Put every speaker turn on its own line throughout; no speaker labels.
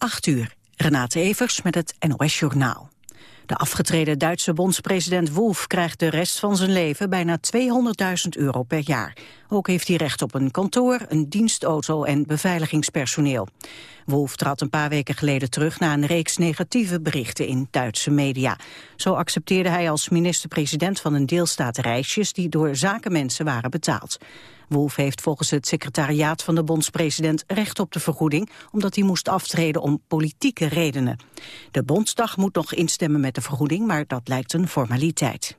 8 uur. Renate Evers met het NOS Journaal. De afgetreden Duitse bondspresident Wolf krijgt de rest van zijn leven bijna 200.000 euro per jaar. Ook heeft hij recht op een kantoor, een dienstauto en beveiligingspersoneel. Wolf trad een paar weken geleden terug na een reeks negatieve berichten in Duitse media. Zo accepteerde hij als minister-president van een deelstaat reisjes die door zakenmensen waren betaald. Wolf heeft volgens het secretariaat van de bondspresident recht op de vergoeding, omdat hij moest aftreden om politieke redenen. De Bondsdag moet nog instemmen met de vergoeding, maar dat lijkt een formaliteit.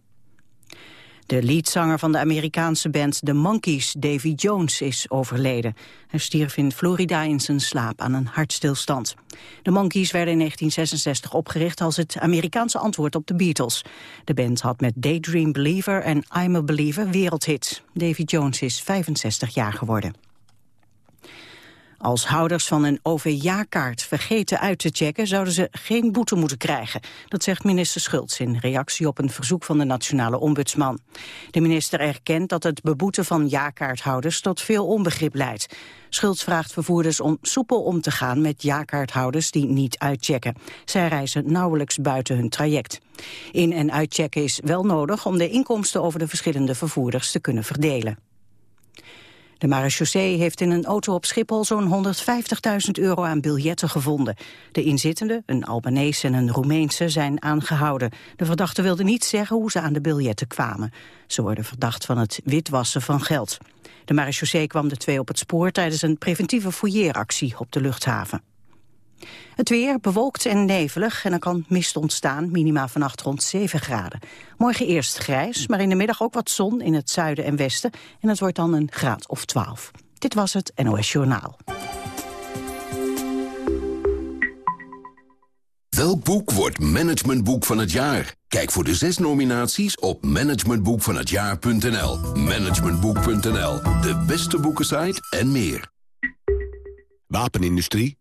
De leadzanger van de Amerikaanse band The Monkees, Davy Jones, is overleden. Hij stierf in Florida in zijn slaap aan een hartstilstand. De Monkees werden in 1966 opgericht als het Amerikaanse antwoord op de Beatles. De band had met Daydream Believer en I'm a Believer wereldhits. Davy Jones is 65 jaar geworden. Als houders van een OV-jaarkaart vergeten uit te checken... zouden ze geen boete moeten krijgen. Dat zegt minister Schultz in reactie op een verzoek van de Nationale Ombudsman. De minister erkent dat het beboeten van jaarkaarthouders... tot veel onbegrip leidt. Schultz vraagt vervoerders om soepel om te gaan met jaarkaarthouders die niet uitchecken. Zij reizen nauwelijks buiten hun traject. In- en uitchecken is wel nodig om de inkomsten over de verschillende vervoerders te kunnen verdelen. De marechaussee heeft in een auto op Schiphol zo'n 150.000 euro aan biljetten gevonden. De inzittenden, een Albanese en een Roemeense, zijn aangehouden. De verdachten wilden niet zeggen hoe ze aan de biljetten kwamen. Ze worden verdacht van het witwassen van geld. De marechaussee kwam de twee op het spoor tijdens een preventieve fouilleeractie op de luchthaven. Het weer bewolkt en nevelig en er kan mist ontstaan, minima vannacht rond 7 graden. Morgen eerst grijs, maar in de middag ook wat zon in het zuiden en westen. En het wordt dan een graad of 12. Dit was het NOS Journaal.
Welk boek wordt managementboek van het jaar? Kijk voor de zes nominaties op managementboekvanhetjaar.nl. Managementboek.nl, de beste boekensite en meer.
Wapenindustrie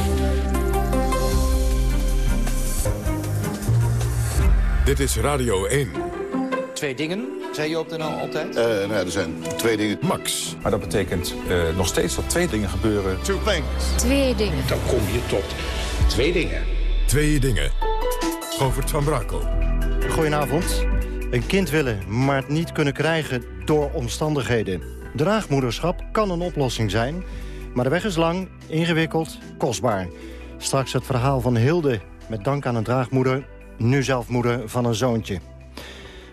Dit is Radio 1.
Twee dingen, zei je op de NL altijd?
Uh, nou, er zijn twee dingen.
Max.
Maar dat betekent uh, nog steeds dat twee dingen gebeuren.
Two things.
Twee dingen.
Dan kom je tot twee dingen.
Twee dingen. Govert van Brakel.
Goedenavond. Een kind willen, maar het niet kunnen krijgen door omstandigheden. Draagmoederschap kan een oplossing zijn, maar de weg is lang, ingewikkeld, kostbaar. Straks het verhaal van Hilde met dank aan een draagmoeder nu zelf moeder van een zoontje.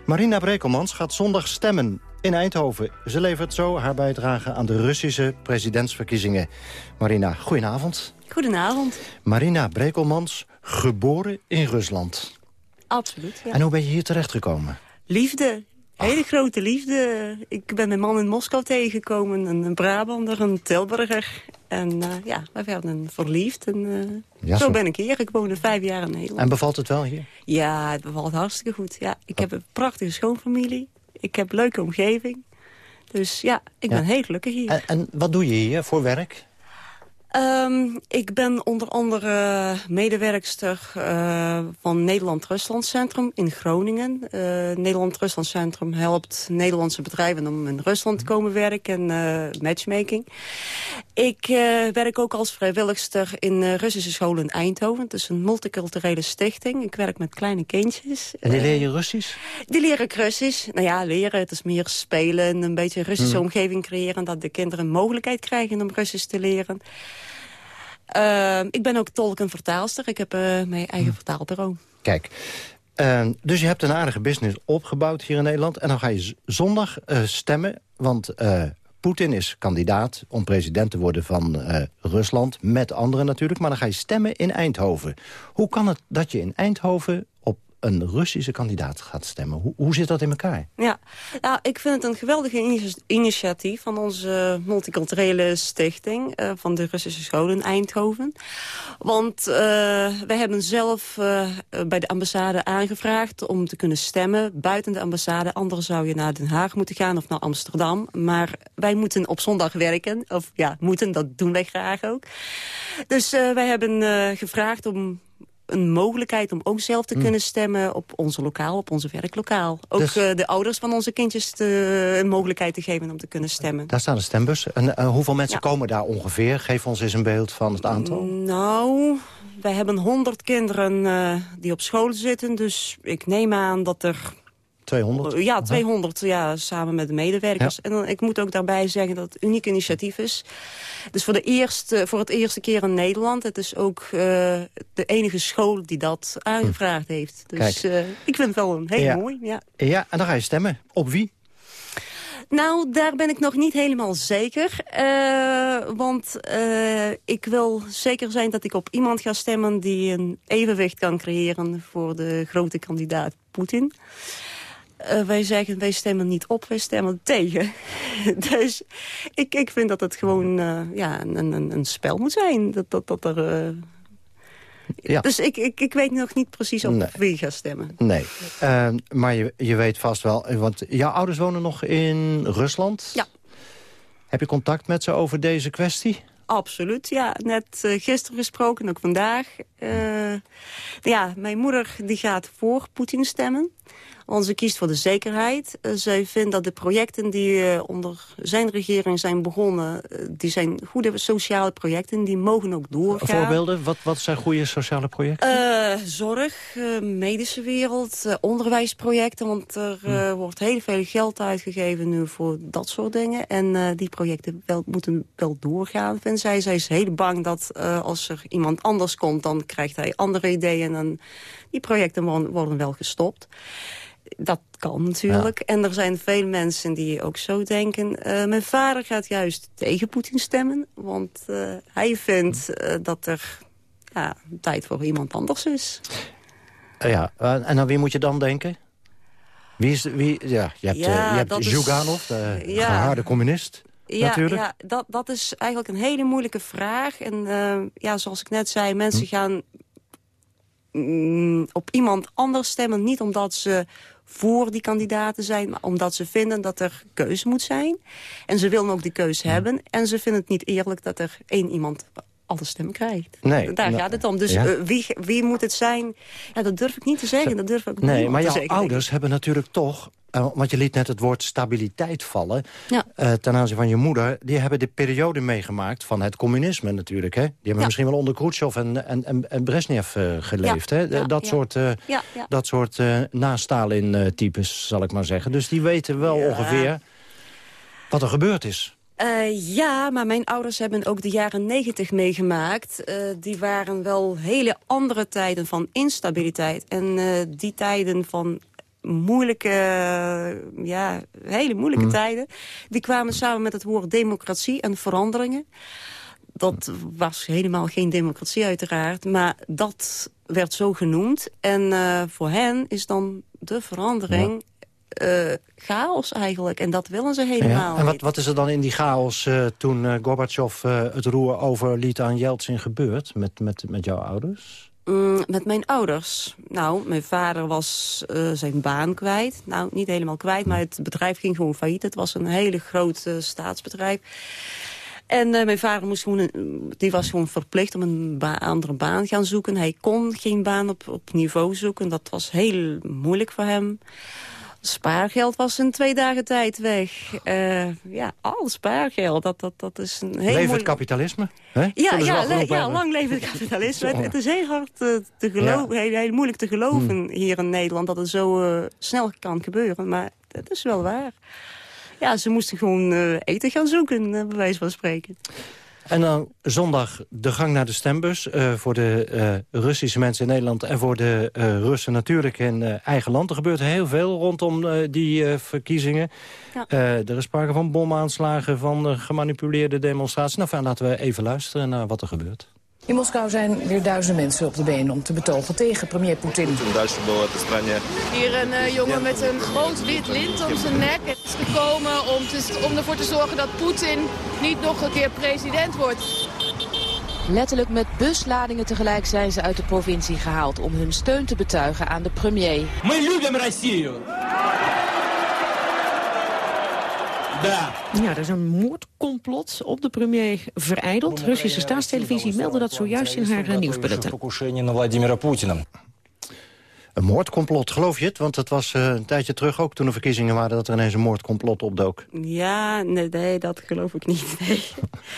Marina Brekelmans gaat zondag stemmen in Eindhoven. Ze levert zo haar bijdrage aan de Russische presidentsverkiezingen. Marina, goedenavond.
Goedenavond.
Marina Brekelmans, geboren in Rusland.
Absoluut, ja.
En hoe ben je hier terechtgekomen?
Liefde. Hele grote liefde. Ik ben mijn man in Moskou tegengekomen. Een Brabander, een Tilburger. En uh, ja, wij werden verliefd. En uh, zo, zo, ben ik hier. Ik woonde vijf jaar in Nederland.
En bevalt het wel hier?
Ja, het bevalt hartstikke goed. Ja, ik heb een prachtige schoonfamilie. Ik heb een leuke omgeving. Dus ja, ik ja. ben heel gelukkig hier.
En, en wat doe je hier voor werk?
Um, ik ben onder andere medewerkster uh, van Nederland-Rusland Centrum in Groningen. Uh, Nederland-Rusland Centrum helpt Nederlandse bedrijven om in Rusland te komen werken en uh, matchmaking. Ik werk ook als vrijwilligster in Russische scholen in Eindhoven. Het is een multiculturele stichting. Ik werk met kleine kindjes.
En die leer je Russisch?
Die leren ik Russisch. Nou ja, leren. Het is meer spelen en een beetje een Russische hmm. omgeving creëren. Dat de kinderen een mogelijkheid krijgen om Russisch te leren. Uh, ik ben ook tolk en vertaalster. Ik heb uh, mijn eigen hm. vertaalbureau.
Kijk, uh, dus je hebt een aardige business opgebouwd hier in Nederland. En dan ga je zondag uh, stemmen, want Poetin is kandidaat om president te worden van Rusland. Met anderen natuurlijk, maar dan ga je stemmen in Eindhoven. Hoe kan het dat je in Eindhoven op een Russische kandidaat gaat stemmen. Hoe, hoe zit dat in elkaar?
Ja, nou, ik vind het een geweldige initiatief van onze multiculturele stichting... Uh, van de Russische school in Eindhoven. Want uh, wij hebben zelf uh, bij de ambassade aangevraagd om te kunnen stemmen... buiten de ambassade. Anders zou je naar Den Haag moeten gaan of naar Amsterdam. Maar wij moeten op zondag werken. Of ja, moeten, dat doen wij graag ook. Dus wij hebben gevraagd om een mogelijkheid om ook zelf te hmm. kunnen stemmen op onze lokaal, op onze werklokaal. Ook dus- eh, de ouders van onze kindjes te, een mogelijkheid te geven om te kunnen stemmen.
Daar staan de stembus. En uh, hoeveel mensen komen daar ongeveer? Geef ons eens een beeld van het aantal.
Nou, wij hebben honderd kinderen uh, die op school zitten. Dus ik neem aan dat er
200?
Ja, 200 ja, samen met de medewerkers. En dan, ik moet ook daarbij zeggen dat het een uniek initiatief is. Dus voor, de eerste, voor het eerste keer in Nederland. Het is ook uh, de enige school die dat aangevraagd hm. heeft. Dus uh, ik vind het wel een heel mooi. Ja.
ja, en dan ga je stemmen. Op wie?
Nou, daar ben ik nog niet helemaal zeker. Uh, want uh, ik wil zeker zijn dat ik op iemand ga stemmen... die een evenwicht kan creëren voor de grote kandidaat Poetin. Uh, wij zeggen, wij stemmen niet op, wij stemmen tegen. dus ik, ik vind dat het gewoon uh, ja, een, een, een spel moet zijn. Dat, dat, dat er... Uh... Ja. Dus ik, ik, ik weet nog niet precies op nee. wie ga stemmen.
Nee, maar je, je weet vast wel... Want jouw ouders wonen nog in Rusland?
Ja.
Heb je contact met ze over deze kwestie?
Absoluut, ja. Net uh, gisteren gesproken, ook vandaag. Uh, ja, mijn moeder die gaat voor Poetin stemmen. Want ze kiest voor de zekerheid. Uh, zij vindt dat de projecten die uh, onder zijn regering zijn begonnen... Uh, die zijn goede sociale projecten, die mogen ook doorgaan.
Voorbeelden? Wat, wat zijn goede sociale projecten?
zorg, medische wereld, onderwijsprojecten. Want er hm. wordt heel veel geld uitgegeven nu voor dat soort dingen. En die projecten wel, moeten wel doorgaan, vindt zij. Zij is heel bang dat als er iemand anders komt... dan krijgt hij andere ideeën en die projecten worden, wel gestopt dat kan natuurlijk. En er zijn veel mensen die ook zo denken. Uh, mijn vader gaat juist tegen Poetin stemmen. Want uh, hij vindt uh, dat er ja, tijd voor iemand anders is.
ja, en aan wie moet je dan denken? Wie is, wie, ja, je hebt, ja, je hebt Zhuganov, de ja. gehaarde communist. Ja, natuurlijk.
ja dat, dat is eigenlijk een hele moeilijke vraag. En ja, zoals ik net zei, mensen hm. gaan mm, op iemand anders stemmen. Niet omdat ze voor die kandidaten zijn... maar omdat ze vinden dat er keuze moet zijn. En ze willen ook die keuze hebben. En ze vinden het niet eerlijk dat er één iemand alle stemmen krijgt. Nee, Daar nou, gaat het om. Dus eh, wie, wie moet het zijn? Ja, dat durf ik niet te zeggen. Dat durf ik
nee, maar
jouw
ouders hebben natuurlijk toch... Uh, want je liet net het woord stabiliteit vallen. Ja. Uh, ten aanzien van je moeder. Die hebben de periode meegemaakt van het communisme natuurlijk. Hè? Die hebben misschien wel onder Khrushchev en, en, en, Brezhnev geleefd. Hè? dat, soort, dat soort na Stalin-types, zal ik maar zeggen. Dus die weten wel ongeveer wat er gebeurd is.
Uh, ja, maar mijn ouders hebben ook de jaren negentig meegemaakt. Uh, die waren wel hele andere tijden van instabiliteit. En uh, die tijden van moeilijke, ja, hele moeilijke hmm. tijden... die kwamen samen met het woord democratie en veranderingen. Dat was helemaal geen democratie uiteraard, maar dat werd zo genoemd. En voor hen is dan de verandering uh, chaos eigenlijk. En dat willen ze helemaal
ja. En wat, wat is er dan in die chaos uh, toen uh, Gorbachev het roer overliet aan Yeltsin gebeurd met, met, met jouw ouders?
Mm, met mijn ouders? Nou, mijn vader was zijn baan kwijt. Nou, niet helemaal kwijt, maar het bedrijf ging gewoon failliet. Het was een hele grote staatsbedrijf. En mijn vader moest gewoon, die was gewoon verplicht om een ba andere baan gaan zoeken. Hij kon geen baan op, op niveau zoeken. Dat was heel moeilijk voor hem. Spaargeld was in twee dagen tijd weg. Uh, ja, al spaargeld, dat, dat, dat is een heel
Leef het kapitalisme?
Hè? Ja, ja, ja, lang leven het kapitalisme. het, is heel hard uh, te geloven, heel, heel, moeilijk te geloven hmm. hier in Nederland... dat het zo uh, snel kan gebeuren, maar dat is wel waar. Ja, ze moesten gewoon eten gaan zoeken, bij wijze van spreken.
En dan zondag de gang naar de stembus uh, voor de uh, Russische mensen in Nederland... en voor de uh, Russen natuurlijk in eigen land. Er gebeurt heel veel rondom die verkiezingen. Ja. er is sprake van bomaanslagen, van gemanipuleerde demonstraties. Nou, laten we even luisteren naar wat er gebeurt.
In Moskou zijn weer duizenden mensen op de been om te betogen tegen premier Poetin.
Hier een uh, jongen met een groot wit lint om zijn nek is gekomen om, te, om ervoor te zorgen dat Poetin niet nog een keer president wordt.
Letterlijk met busladingen tegelijk zijn ze uit de provincie gehaald om hun steun te betuigen aan de premier.
Ja, er is een moordcomplot op de premier vereideld. Russische staatstelevisie meldde dat zojuist in haar nieuwsbulletin.
Een moordcomplot, geloof je het? Want het was uh, een tijdje terug ook toen er verkiezingen waren... dat er ineens een moordcomplot opdook.
Ja, nee, nee dat geloof ik niet. Nee.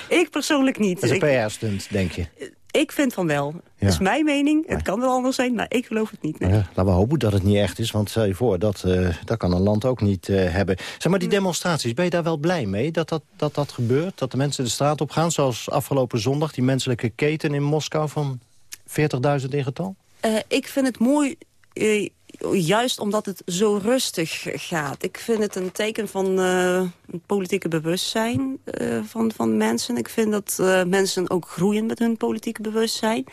ik persoonlijk niet.
Dat is een PR-stunt, denk je?
Ik vind van wel. Dat is mijn mening. Het kan wel anders zijn, maar ik geloof het niet. Nee.
Ja, laten we hopen dat het niet echt is. Want stel je voor, dat, uh, dat kan een land ook niet uh, hebben. Zeg maar, die demonstraties, ben je daar wel blij mee dat dat, dat dat gebeurt? Dat de mensen de straat op gaan, zoals afgelopen zondag... die menselijke keten in Moskou van 40.000 in getal?
Uh, ik vind het mooi juist omdat het zo rustig gaat. Ik vind het een teken van uh, politieke bewustzijn uh, van, van mensen. Ik vind dat mensen ook groeien met hun politieke bewustzijn.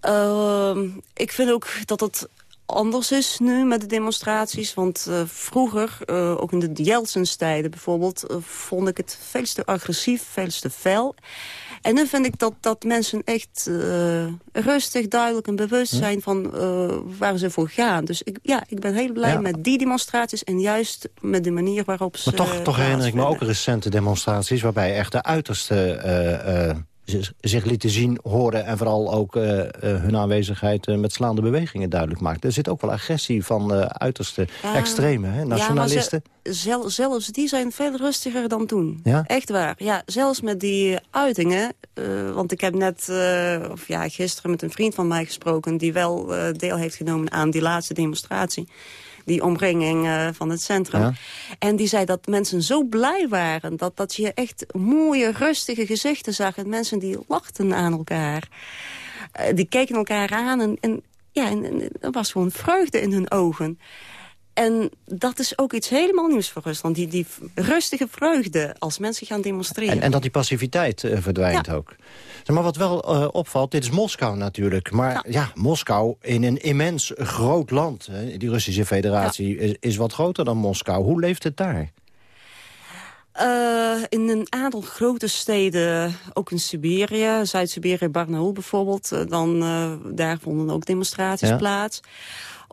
Ehm, ik vind ook dat het anders is nu met de demonstraties. Want vroeger, ook in de Jeltsens-tijden bijvoorbeeld... Vond ik het veel te agressief, veel te fel. En nu vind ik dat, dat mensen echt rustig, duidelijk en bewust zijn... van waar ze voor gaan. Dus ik, ja, ik ben heel blij ja. met die demonstraties... en juist met de manier waarop ze...
Maar toch, toch herinner ik me ook recente demonstraties... waarbij echt de uiterste zich lieten zien, horen... en vooral ook uh, uh, hun aanwezigheid uh, met slaande bewegingen duidelijk maakt. Er zit ook wel agressie van uiterste extreme, hè, nationalisten.
Ja, zel, zelfs die zijn veel rustiger dan toen. Ja? Echt waar. Ja, zelfs met die uitingen. want ik heb net, of ja, gisteren met een vriend van mij gesproken... die wel deel heeft genomen aan die laatste demonstratie die omringing uh, van het centrum. Ja. En die zei dat mensen zo blij waren... dat, dat je echt mooie, rustige gezichten zag... en mensen die lachten aan elkaar. Uh, die keken elkaar aan en, en ja, en, en, er was gewoon vreugde in hun ogen. En dat is ook iets helemaal nieuws voor Rusland. Die, die rustige vreugde als mensen gaan demonstreren.
En, en dat die passiviteit uh, verdwijnt ja. ook. Maar wat wel uh, opvalt, dit is Moskou natuurlijk. Maar ja. ja. Moskou in een immens groot land. Hè. Die Russische federatie is, is wat groter dan Moskou. Hoe leeft het daar?
Uh, in een aantal grote steden, ook in Siberië, Zuid-Siberië, Barnaul bijvoorbeeld... dan, uh, daar vonden ook demonstraties ja. plaats.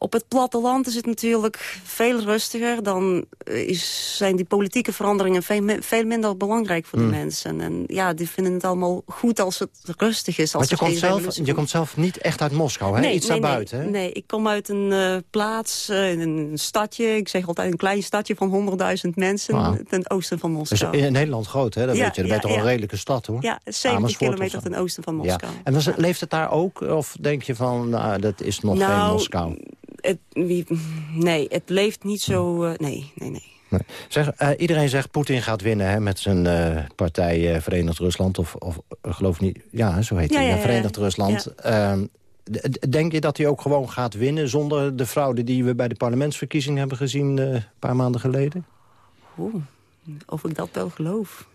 Op het platteland is het natuurlijk veel rustiger. Dan is, zijn die politieke veranderingen veel, veel minder belangrijk voor de mensen. En ja, die vinden het allemaal goed als het rustig is. Als
Want je, komt zelf, je komt zelf niet echt uit Moskou, hè?
Nee,
Iets
nee,
daarbuiten,
nee,
hè?
Nee, ik kom uit een uh, plaats, uh, een stadje. Ik zeg altijd een klein stadje van 100.000 mensen wow. ten oosten van Moskou.
Dus in Nederland groot, hè? Dat
ja,
weet je. Dat
ja,
toch
ja.
een redelijke stad, hoor?
Ja, 70 kilometer ten oosten van Moskou.
En was, leeft het daar ook? Of denk je van, nou, dat is nog
nou,
geen Moskou?
Het, wie, nee, het leeft niet zo... Uh, nee, nee, nee.
nee. Zeg, uh, iedereen zegt Poetin gaat winnen hè, met zijn uh, partij Verenigd Rusland. Of, of geloof niet... Ja, zo heet
ja,
hij.
Ja, ja,
Verenigd Rusland. Ehm, denk je dat hij ook gewoon gaat winnen... zonder de fraude die we bij de parlementsverkiezingen hebben gezien... een paar maanden geleden?
Oeh, of ik dat wel geloof.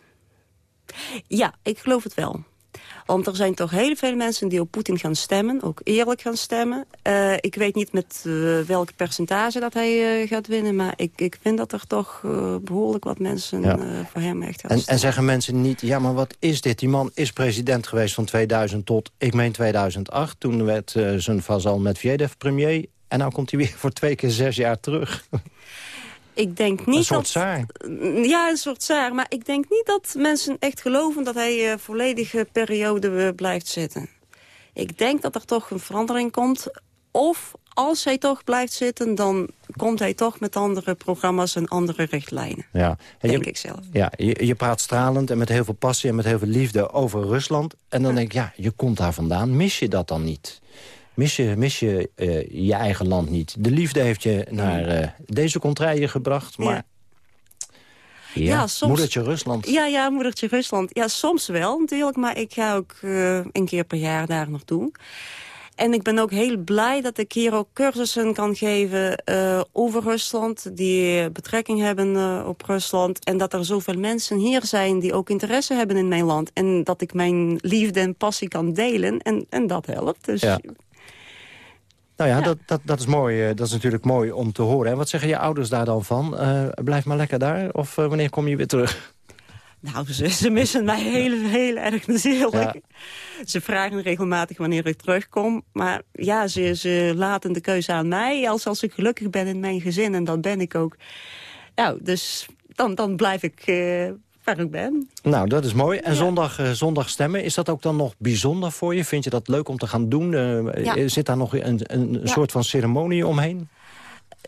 Ja, ik geloof het wel. Want er zijn toch heel veel mensen die op Poetin gaan stemmen. Ook eerlijk gaan stemmen. Uh, ik weet niet met uh, welk percentage dat hij uh, gaat winnen. Maar ik, ik vind dat er toch behoorlijk wat mensen ja. voor hem echt gaan
en,
stemmen.
En zeggen mensen niet, ja maar wat is dit? Die man is president geweest van 2000 tot, ik meen 2008. Toen werd zijn vazal Medvedev premier. En nou komt hij weer voor twee keer zes jaar terug.
Ik denk niet
een soort
dat,
zaar.
Ja, een soort zaar. Maar ik denk niet dat mensen echt geloven dat hij uh, volledige periode uh, blijft zitten. Ik denk dat er toch een verandering komt. Of als hij toch blijft zitten, dan komt hij toch met andere programma's en andere richtlijnen.
Ja. En
denk
je,
ik zelf.
Ja, je, je, praat stralend en met heel veel passie en met heel veel liefde over Rusland. En dan ja. denk ik, ja, je komt daar vandaan. Mis je dat dan niet? Mis je, mis je uh, je eigen land niet. De liefde heeft je naar uh, deze contraien gebracht, maar... Ja. Ja, ja soms, moedertje Rusland.
Ja, ja, moedertje Rusland. Ja, soms wel natuurlijk, maar ik ga ook uh, een keer per jaar daar naartoe. En ik ben ook heel blij dat ik hier ook cursussen kan geven uh, over Rusland... die betrekking hebben uh, op Rusland. En dat er zoveel mensen hier zijn die ook interesse hebben in mijn land. En dat ik mijn liefde en passie kan delen. En, en dat helpt. Dus
ja. Nou ja, Dat, dat, dat is mooi. Dat is natuurlijk mooi om te horen. En wat zeggen je ouders daar dan van? Uh, blijf maar lekker daar? Of uh, wanneer kom je weer terug?
Nou, ze, ze missen mij heel, heel erg natuurlijk. Ja. Ze vragen regelmatig wanneer ik terugkom. Maar ja, ze, ze laten de keuze aan mij. Als, als ik gelukkig ben in mijn gezin. En dat ben ik ook. Nou, dus dan, dan blijf ik uh, waar ik ben.
Nou, dat is mooi. En ja. zondag, uh, zondag stemmen, is dat ook dan nog bijzonder voor je? Vind je dat leuk om te gaan doen? Uh, ja. Zit daar nog een, een soort van ceremonie omheen?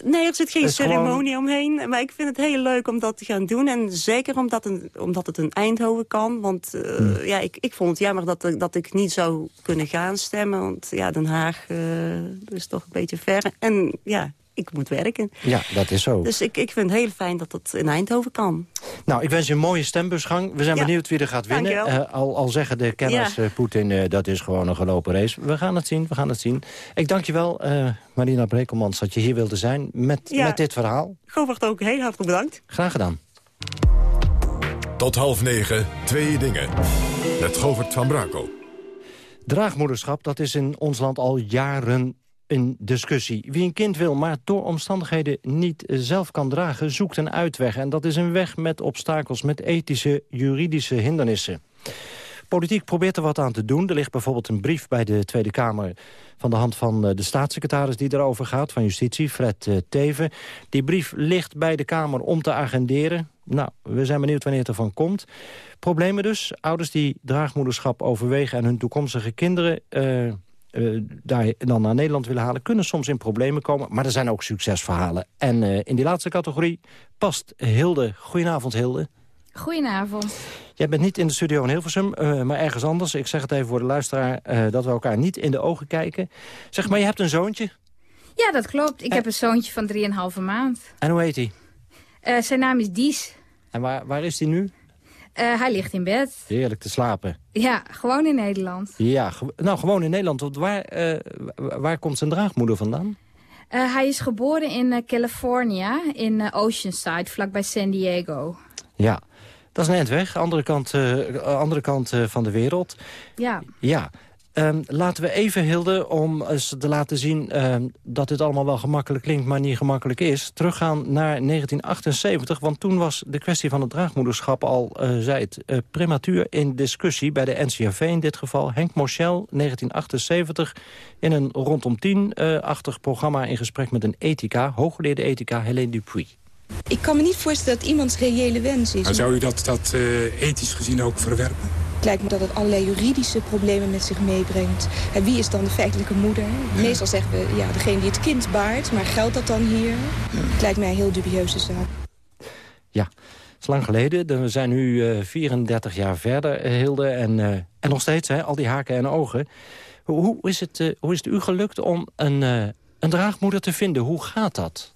Nee, er zit geen ceremonie gewoon... omheen. Maar ik vind het heel leuk om dat te gaan doen. En zeker omdat, een, omdat het een Eindhoven kan. Want uh, hmm. ja, ik, ik vond het jammer dat, dat ik niet zou kunnen gaan stemmen. Want ja, Den Haag uh, is toch een beetje ver. En ja, ik moet werken.
Ja, dat is zo.
Dus ik, ik vind het heel fijn dat dat in Eindhoven kan.
Nou, ik wens je een mooie stembusgang. We zijn ja. benieuwd wie er gaat winnen. Uh, al, al zeggen de kenners ja. uh, Poetin, uh, dat is gewoon een gelopen race. We gaan het zien, we gaan het zien. Ik dank je wel, Marina Brekelmans, dat je hier wilde zijn met, ja. met dit verhaal.
Govert ook heel hartelijk bedankt.
Graag gedaan.
Tot half negen, twee dingen. Met Govert van Brakel.
Draagmoederschap, dat is in ons land al jaren een discussie. Wie een kind wil, maar door omstandigheden niet zelf kan dragen... zoekt een uitweg. En dat is een weg met obstakels, met ethische, juridische hindernissen. Politiek probeert er wat aan te doen. Er ligt bijvoorbeeld een brief bij de Tweede Kamer... van de hand van de staatssecretaris die erover gaat, van Justitie, Fred uh, Teven. Die brief ligt bij de Kamer om te agenderen. Nou, we zijn benieuwd wanneer het ervan komt. Problemen dus. Ouders die draagmoederschap overwegen... en hun toekomstige kinderen... Uh, uh, daar dan naar Nederland willen halen... kunnen soms in problemen komen, maar er zijn ook succesverhalen. En uh, in die laatste categorie past Hilde. Goedenavond, Hilde.
Goedenavond.
Jij bent niet in de studio in Hilversum, uh, maar ergens anders. Ik zeg het even voor de luisteraar, dat we elkaar niet in de ogen kijken. Zeg maar, je hebt een zoontje?
Ja, dat klopt. Ik heb een zoontje van 3,5 maand.
En hoe heet
hij? zijn naam is Dies.
En waar, waar is hij nu?
Uh, hij ligt in bed.
Heerlijk te slapen.
Ja, gewoon in Nederland.
Ja, ge nou gewoon in Nederland. Want waar, uh, waar komt zijn draagmoeder vandaan?
Uh, hij is geboren in California, in Oceanside, vlakbij San Diego.
Ja, dat is een eind weg, andere kant, andere kant van de wereld.
Ja.
Ja, Um, laten we even, Hilde, om eens te laten zien um, dat dit allemaal wel gemakkelijk klinkt, maar niet gemakkelijk is. Teruggaan naar 1978, want toen was de kwestie van het draagmoederschap al, uh, zei het, uh, prematuur in discussie bij de NCRV in dit geval. Henk Moschel, 1978, in een rondom tien-achtig uh, programma in gesprek met een ethica, hooggeleerde ethica, Helene Dupuy.
Ik kan me niet voorstellen dat iemands reële wens is.
Maar zou u dat, dat ethisch gezien ook verwerpen?
Het lijkt me dat het allerlei juridische problemen met zich meebrengt. En wie is dan de feitelijke moeder? Meestal zeggen we, ja, degene die het kind baart. Maar geldt dat dan hier? Het lijkt mij een heel dubieuze zaak.
Ja, het is lang geleden. We zijn nu uh, 34 jaar verder, Hilde. En, uh, en nog steeds, hè, al die haken en ogen. Hoe, hoe, is, het, uh, hoe is het u gelukt om een, een draagmoeder te vinden? Hoe gaat dat?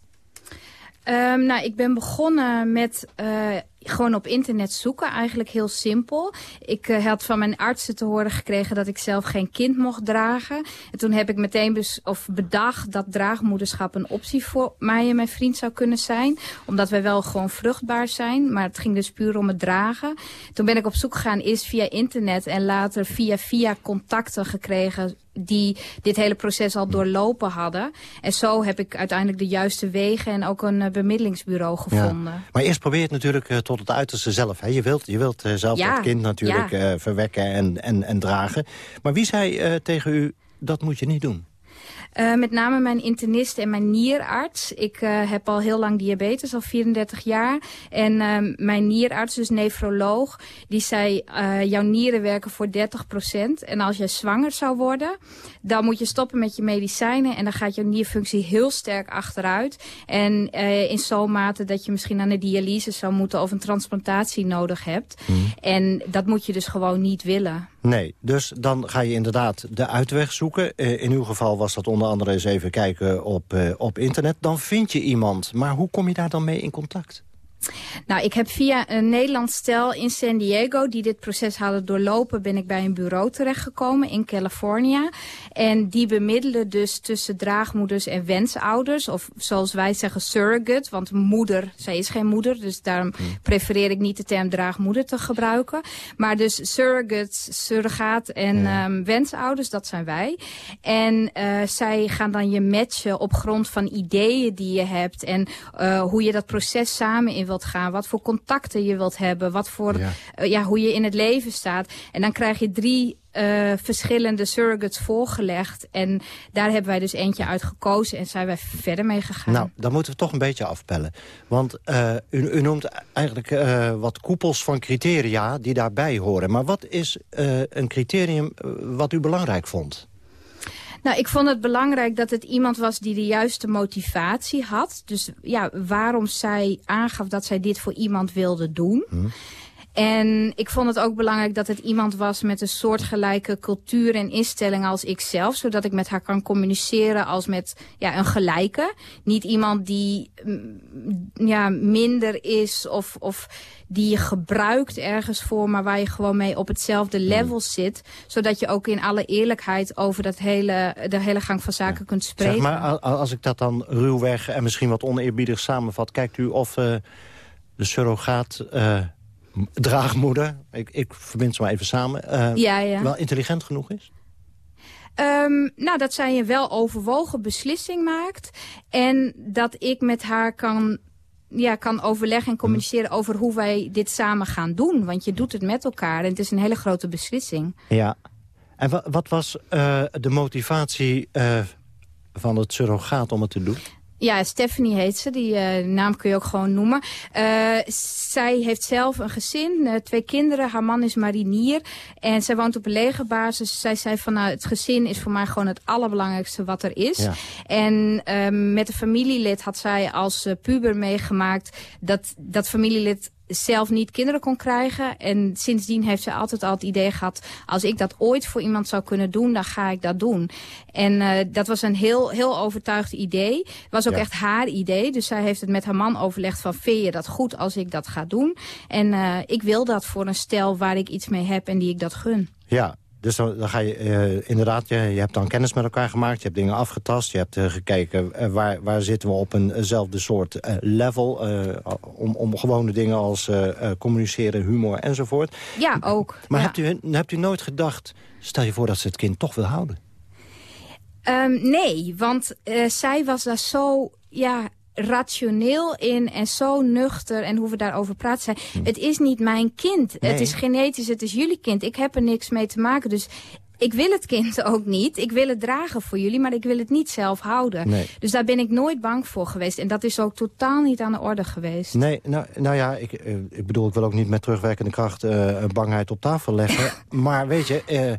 Um, nou, ik ben begonnen met uh, gewoon op internet zoeken. Eigenlijk heel simpel. Ik uh, had van mijn artsen te horen gekregen dat ik zelf geen kind mocht dragen. En toen heb ik meteen bes of bedacht dat draagmoederschap een optie voor mij en mijn vriend zou kunnen zijn. Omdat wij wel gewoon vruchtbaar zijn. Maar het ging dus puur om het dragen. Toen ben ik op zoek gegaan eerst via internet en later via via contacten gekregen die dit hele proces al doorlopen hadden. En zo heb ik uiteindelijk de juiste wegen en ook een uh, bemiddelingsbureau gevonden. Ja.
Maar eerst probeer het natuurlijk uh, tot het uiterste zelf. Hè? Je wilt, je wilt uh, zelf ja. dat kind natuurlijk ja. verwekken en, en, en dragen. Maar wie zei tegen u, dat moet je niet doen?
Uh, met name mijn internist en mijn nierarts. Ik uh, heb al heel lang diabetes, al 34 jaar. En uh, mijn nierarts, dus nefroloog, die zei... jouw nieren werken voor 30% En als je zwanger zou worden, dan moet je stoppen met je medicijnen... en dan gaat jouw nierfunctie heel sterk achteruit. En in zo'n mate dat je misschien aan de dialyse zou moeten... of een transplantatie nodig hebt. Mm. En dat moet je dus gewoon niet willen.
Nee, dus dan ga je inderdaad de uitweg zoeken. in uw geval was dat onder andere eens even kijken op, uh, op internet. Dan vind je iemand. Maar hoe kom je daar dan mee in contact?
Nou, ik heb via een Nederlands stel in San Diego... die dit proces hadden doorlopen... ben ik bij een bureau terechtgekomen in California. En die bemiddelen dus tussen draagmoeders en wensouders. Of zoals wij zeggen surrogate. Want moeder, zij is geen moeder. Dus daarom hmm. prefereer ik niet de term draagmoeder te gebruiken. Maar dus surrogates, surrogaat en ja. um, wensouders, dat zijn wij. En uh, zij gaan dan je matchen op grond van ideeën die je hebt. En uh, hoe je dat proces samen in wilt gaan. Wat voor contacten je wilt hebben. Wat voor, ja. Uh, ja hoe je in het leven staat. En dan krijg je drie uh, verschillende surrogates voorgelegd. En daar hebben wij dus eentje uit gekozen en zijn wij verder mee gegaan.
Nou, dan moeten we toch een beetje afpellen. Want uh, u, u, noemt eigenlijk uh, wat koepels van criteria die daarbij horen. Maar wat is een criterium wat u belangrijk vond?
Nou, ik vond het belangrijk dat het iemand was die de juiste motivatie had. Dus ja, waarom zij aangaf dat zij dit voor iemand wilde doen. Hmm. En ik vond het ook belangrijk dat het iemand was met een soortgelijke cultuur en instelling als ik zelf. Zodat ik met haar kan communiceren als met ja, een gelijke. Niet iemand die mm, ja, minder is of, of die je gebruikt ergens voor, maar waar je gewoon mee op hetzelfde hmm. level zit. Zodat je ook in alle eerlijkheid over dat hele, de hele gang van zaken kunt spreken.
Zeg maar, als ik dat dan ruwweg en misschien wat oneerbiedig samenvat, kijkt u of uh, de surrogaat... Uh, draagmoeder, ik, ik verbind ze maar even samen, uh, ja, ja. wel intelligent genoeg is?
Um, nou, dat zij een wel overwogen beslissing maakt. En dat ik met haar kan, ja, kan overleggen en communiceren over hoe wij dit samen gaan doen. Want je doet het met elkaar en het is een hele grote beslissing.
Ja. En wat, was uh, de motivatie uh, van het surrogaat om het te doen?
Ja, Stephanie heet ze. Die uh, naam kun je ook gewoon noemen. Uh, zij heeft zelf een gezin, uh, twee kinderen. Haar man is marinier. En zij woont op een legerbasis. Zij zei van nou, het gezin is voor mij gewoon het allerbelangrijkste wat er is. Ja. En met een familielid had zij als puber meegemaakt dat dat familielid zelf niet kinderen kon krijgen. En sindsdien heeft ze altijd al het idee gehad... als ik dat ooit voor iemand zou kunnen doen, dan ga ik dat doen. En uh, dat was een heel, heel overtuigd idee. Het was ook ja. echt haar idee. Dus zij heeft het met haar man overlegd van... vind je dat goed als ik dat ga doen? En uh, ik wil dat voor een stel waar ik iets mee heb en die ik dat gun.
Ja, dus dan, dan ga je uh, inderdaad, je, je hebt dan kennis met elkaar gemaakt. Je hebt dingen afgetast. Je hebt uh, gekeken uh, waar, waar zitten we op eenzelfde soort level. om, om gewone dingen als communiceren, humor enzovoort.
Ja, ook.
Maar
ja.
Hebt, u, hebt u nooit gedacht, stel je voor dat ze het kind toch wil houden?
Um, nee, want zij was daar zo... Ja, rationeel in en zo nuchter en hoe we daarover praten zijn. Hm. Het is niet mijn kind. Nee. Het is genetisch, het is jullie kind. Ik heb er niks mee te maken. Dus ik wil het kind ook niet. Ik wil het dragen voor jullie, maar ik wil het niet zelf houden. Nee. Dus daar ben ik nooit bang voor geweest. En dat is ook totaal niet aan de orde geweest.
Nee, nou, nou ja, ik, ik bedoel, ik wil ook niet met terugwerkende kracht uh, een bangheid op tafel leggen. maar weet je... Uh,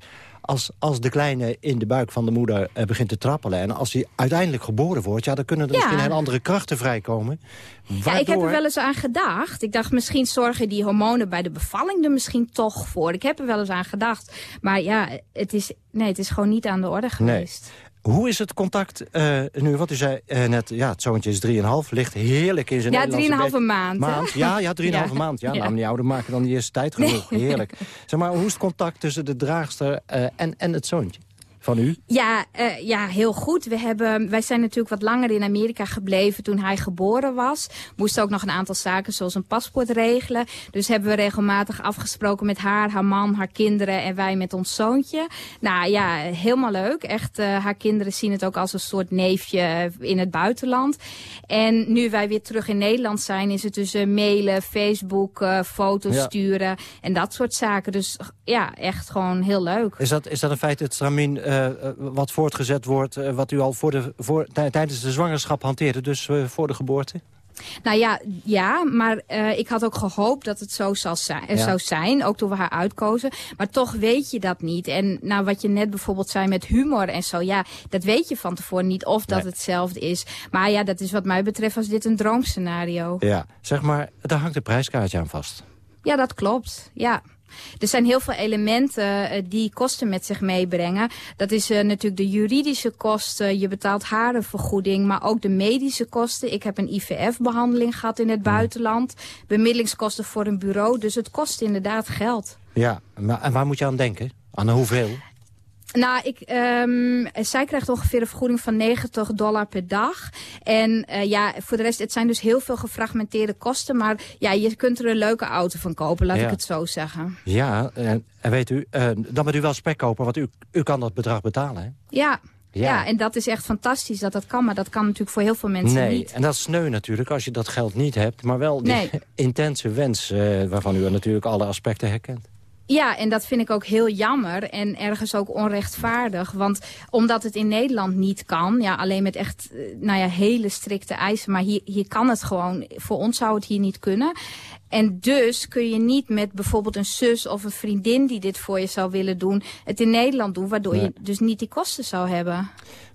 als, als de kleine in de buik van de moeder uh, begint te trappelen... en als hij uiteindelijk geboren wordt... ja, dan kunnen er ja. misschien heel andere krachten vrijkomen.
Waardoor... Ja, ik heb er wel eens aan gedacht. Ik dacht, misschien zorgen die hormonen bij de bevalling er misschien toch voor. Ik heb er wel eens aan gedacht. Maar ja, het is, nee, het is gewoon niet aan de orde geweest.
Nee. Hoe is het contact uh, nu? Wat u zei uh, net, ja, het zoontje is 3,5, ligt heerlijk in zijn
ja, Nederlandse 3,5 maand,
maand. Ja, ja, 3,5 ja. maand. Ja, ja. nou, die ouder maken dan die eerste tijd genoeg. Nee. Heerlijk. Zeg maar, hoe is het contact tussen de draagster uh, en, en het zoontje? Van u?
Ja, uh, ja heel goed. We hebben, wij zijn natuurlijk wat langer in Amerika gebleven toen hij geboren was. Moesten ook nog een aantal zaken zoals een paspoort regelen. Dus hebben we regelmatig afgesproken met haar, haar man, haar kinderen en wij met ons zoontje. Nou ja, helemaal leuk. Echt, uh, haar kinderen zien het ook als een soort neefje in het buitenland. En nu wij weer terug in Nederland zijn, is het dus uh, mailen, Facebook, foto's ja. sturen en dat soort zaken. Dus ja, echt gewoon heel leuk.
Is dat, is dat een feit, het stramien uh, wat voortgezet wordt... Uh, wat u al voor de, voor, tijdens de zwangerschap hanteerde, dus voor de geboorte?
Nou ja, ja maar uh, ik had ook gehoopt dat het zo zal zijn, ja. zou zijn. Ook toen we haar uitkozen. Maar toch weet je dat niet. En nou, wat je net bijvoorbeeld zei met humor en zo. Ja, dat weet je van tevoren niet of dat nee. hetzelfde is. Maar ja, dat is wat mij betreft als dit een droomscenario.
Ja, zeg maar, daar hangt een prijskaartje aan vast.
Ja, dat klopt. Ja. Er zijn heel veel elementen eh, die kosten met zich meebrengen. Dat is eh, natuurlijk de juridische kosten, je betaalt harenvergoeding, maar ook de medische kosten. Ik heb een IVF-behandeling gehad in het buitenland, bemiddelingskosten voor een bureau, dus het kost inderdaad geld.
Ja, maar en waar moet je aan denken? Aan hoeveel?
Nou, ik, um, zij krijgt ongeveer een vergoeding van 90 dollar per dag. En uh, ja, voor de rest, het zijn dus heel veel gefragmenteerde kosten. Maar ja, je kunt er een leuke auto van kopen, laat
Ja.
ik het zo zeggen.
Ja, en, en weet u, eh, dan bent u wel spek kopen, want u, u kan dat bedrag betalen, hè?
Ja.
Ja.
Ja. en dat is echt fantastisch dat dat kan. Maar dat kan natuurlijk voor heel veel mensen
nee,
niet.
en dat is sneu natuurlijk als je dat geld niet hebt. Maar wel die
Nee.
intense wens, eh, waarvan u natuurlijk alle aspecten herkent.
Ja, en dat vind ik ook heel jammer en ergens ook onrechtvaardig. Want omdat het in Nederland niet kan, ja, alleen met echt eh, nou ja, hele strikte eisen. Maar hier, hier kan het gewoon, voor ons zou het hier niet kunnen. En dus kun je niet met bijvoorbeeld een zus of een vriendin die dit voor je zou willen doen... het in Nederland doen, waardoor
Nee.
je dus niet die kosten zou hebben.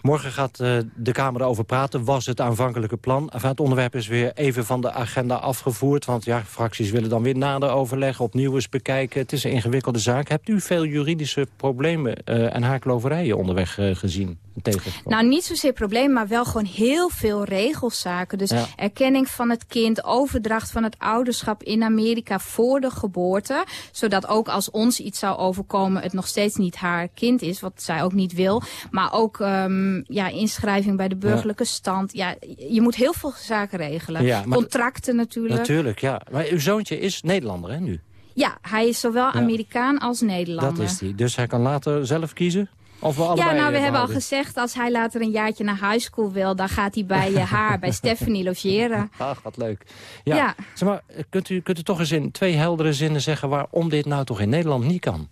Morgen gaat eh, de Kamer erover praten, was het aanvankelijke plan. Het onderwerp is weer even van de agenda afgevoerd. Want ja, fracties willen dan weer nader overleggen, opnieuw eens bekijken. Het is een ingewikkelde zaak. Hebt u veel juridische problemen eh, en haakloverijen onderweg eh, gezien? Tegen?
Nou, niet zozeer probleem, maar wel gewoon heel veel regelszaken. Dus
Ja.
erkenning van het kind, overdracht van het ouderschap in Amerika voor de geboorte. Zodat ook als ons iets zou overkomen, het nog steeds niet haar kind is, wat zij ook niet wil. Maar ook ehm, ja, inschrijving bij de burgerlijke stand. Ja, je moet heel veel zaken regelen.
Ja,
Contracten natuurlijk.
Natuurlijk, ja. Maar uw zoontje is Nederlander, hè, nu?
Ja, hij is zowel Amerikaan als Nederlander.
Dat is hij. Dus hij kan later zelf kiezen? Of we allebei
Ja, nou, we hebben al gezegd, als hij later een jaartje naar high school wil, dan gaat hij bij eh, haar, bij Stephanie logeren.
Ach, wat leuk. Ja.
Ja.
Zeg maar, kunt u, kunt u toch eens in twee heldere zinnen zeggen... waarom dit nou toch in Nederland niet kan?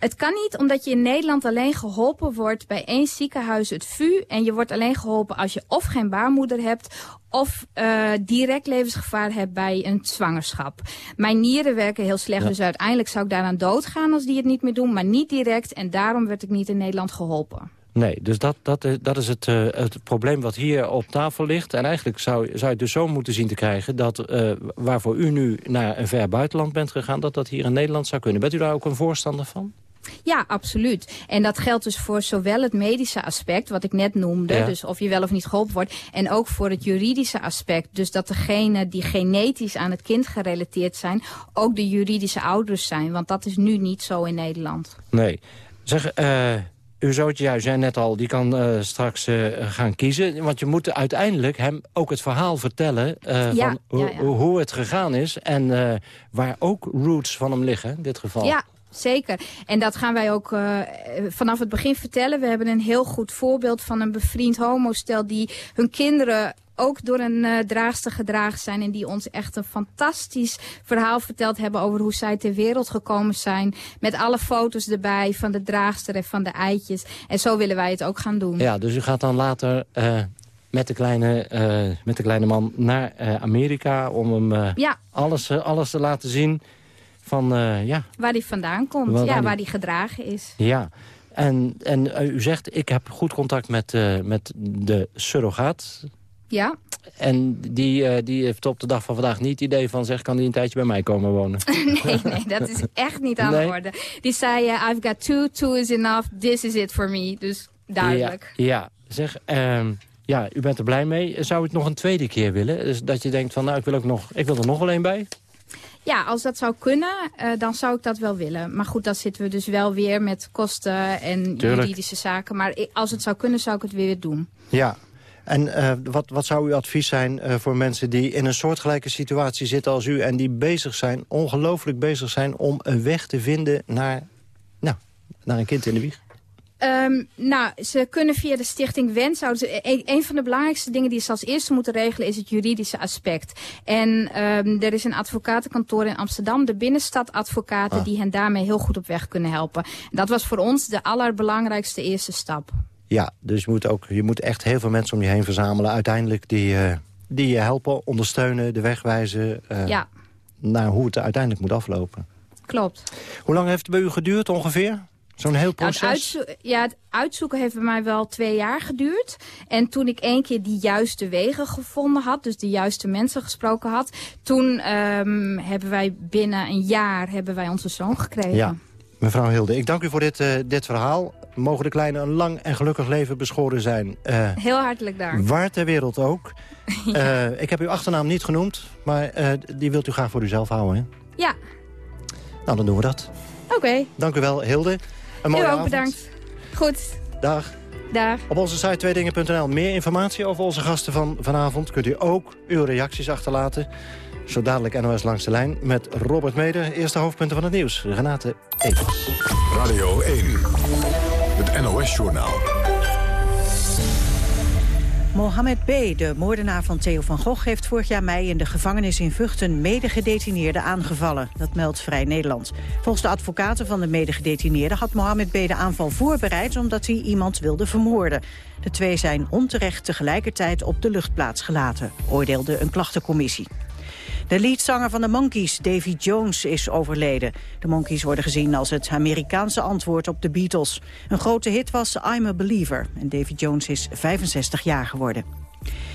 Het kan niet omdat je in Nederland alleen geholpen wordt bij één ziekenhuis, het VU. En je wordt alleen geholpen als je of geen baarmoeder hebt of eh, direct levensgevaar hebt bij een zwangerschap. Mijn nieren werken heel slecht,
Ja.
dus uiteindelijk zou ik daaraan doodgaan als die het niet meer doen. Maar niet direct en daarom werd ik niet in Nederland geholpen.
Nee, dus dat, dat, is- dat is het, eh, het probleem wat hier op tafel ligt. En eigenlijk zou, zou je het dus zo moeten zien te krijgen... dat eh, waarvoor u nu naar een ver buitenland bent gegaan... dat dat hier in Nederland zou kunnen. Bent u daar ook een voorstander van?
Ja, absoluut. En dat geldt dus voor zowel het medische aspect, wat ik net noemde,
Ja.
dus of je wel of niet geholpen wordt, en ook voor het juridische aspect, dus dat degenen die genetisch aan het kind gerelateerd zijn, ook de juridische ouders zijn, want dat is nu niet zo in Nederland.
Nee. Zeg, eh, uw zoontje, jij zei net al, die kan eh, straks eh, gaan kiezen. Want je moet uiteindelijk hem ook het verhaal vertellen...
Ja,
van ho-
ja, ja.
hoe het gegaan is. En waar ook roots van hem liggen, in dit geval.
Ja, zeker. En dat gaan wij ook eh, vanaf het begin vertellen. We hebben een heel goed voorbeeld van een bevriend homostel die hun kinderen ook door een eh, draagster gedragen zijn. En die ons echt een fantastisch verhaal verteld hebben over hoe zij ter wereld gekomen zijn. Met alle foto's erbij van de draagster en van de eitjes. En zo willen wij het ook gaan doen.
Ja, dus u gaat dan later eh, met, de kleine, met de kleine man naar Amerika... om hem
Ja.
alles, alles te laten zien van, eh, ja,
Waar die vandaan komt.
Waar-
ja,
waar die-
die gedragen is.
ja. En, en eh, u zegt, ik heb goed contact met, eh, met de surrogaat.
Ja.
En die, die heeft op de dag van vandaag niet het idee van... zeg, kan die een tijdje bij mij komen wonen?
nee, nee, dat is echt niet aan
Nee.
de orde. Die zei, I've got two, two is enough, this is it for me. Dus duidelijk.
Ja, ja. zeg, ehm, ja, u bent er blij mee. Zou u het nog een tweede keer willen? Dus dat je denkt van, nou, ik wil, ook nog, ik wil er nog wel een bij?
Ja, als dat zou kunnen, eh, dan zou ik dat wel willen. Maar goed, dan zitten we dus wel weer met kosten en
Tuurlijk.
juridische zaken. Maar als het zou kunnen, zou ik het weer doen.
Ja. En eh, wat, wat zou uw advies zijn eh, voor mensen die in een soortgelijke situatie zitten als u... en die bezig zijn, ongelooflijk bezig zijn om een weg te vinden naar, nou, naar een kind in de wieg?
Ehm, nou, ze kunnen via de stichting Wens... ze- Een, een van de belangrijkste dingen die ze als eerste moeten regelen... is het juridische aspect. En ehm, er is een advocatenkantoor in Amsterdam... de binnenstadadvocaten
Ah.
die hen daarmee heel goed op weg kunnen helpen. Dat was voor ons de allerbelangrijkste eerste stap.
Ja, dus je moet, ook, je moet echt heel veel mensen om je heen verzamelen... uiteindelijk die, eh, die je helpen, ondersteunen, de weg wijzen... eh,
Ja,
naar hoe het uiteindelijk moet aflopen.
klopt.
Hoe lang heeft het bij u geduurd ongeveer?
Zo'n heel
Nou, het,
proces?
uitzo- ja, het uitzoeken heeft bij mij wel twee jaar geduurd. En toen ik één keer die juiste wegen gevonden had, dus de juiste mensen gesproken had, toen ehm, hebben wij binnen een jaar hebben wij onze zoon gekregen.
Ja, mevrouw Hilde, ik dank u voor dit, eh, dit verhaal. Mogen de kleine een lang en gelukkig leven beschoren zijn. Eh,
Heel hartelijk dank.
waar ter wereld ook. Eh, ik heb uw achternaam niet genoemd, maar die wilt u graag voor uzelf houden, hè?
Ja,
Nou, dan doen we dat.
oké.
Dank u wel, Hilde. Een
U ook
avond.
bedankt. Goed,
Dag.
dag.
Op onze site tweedingen.nl meer informatie over onze gasten van vanavond. Kunt u ook uw reacties achterlaten. Zo dadelijk NOS langs de lijn met Robert Meder. Eerste hoofdpunten van het nieuws. Renate Evers.
Radio 1, het NOS-journaal.
Mohamed B., de moordenaar van Theo van Gogh... heeft vorig jaar mei in de gevangenis in Vught... medegedetineerde aangevallen. Dat meldt Vrij Nederland. Volgens de advocaten van de medegedetineerde... had Mohamed B. de aanval voorbereid... omdat hij iemand wilde vermoorden. De twee zijn onterecht tegelijkertijd op de luchtplaats gelaten... oordeelde een klachtencommissie. De leadzanger van de Monkees, Davy Jones, is overleden. De Monkees worden gezien als het Amerikaanse antwoord op de Beatles. Een grote hit was I'm a Believer en Davy Jones is 65 jaar geworden.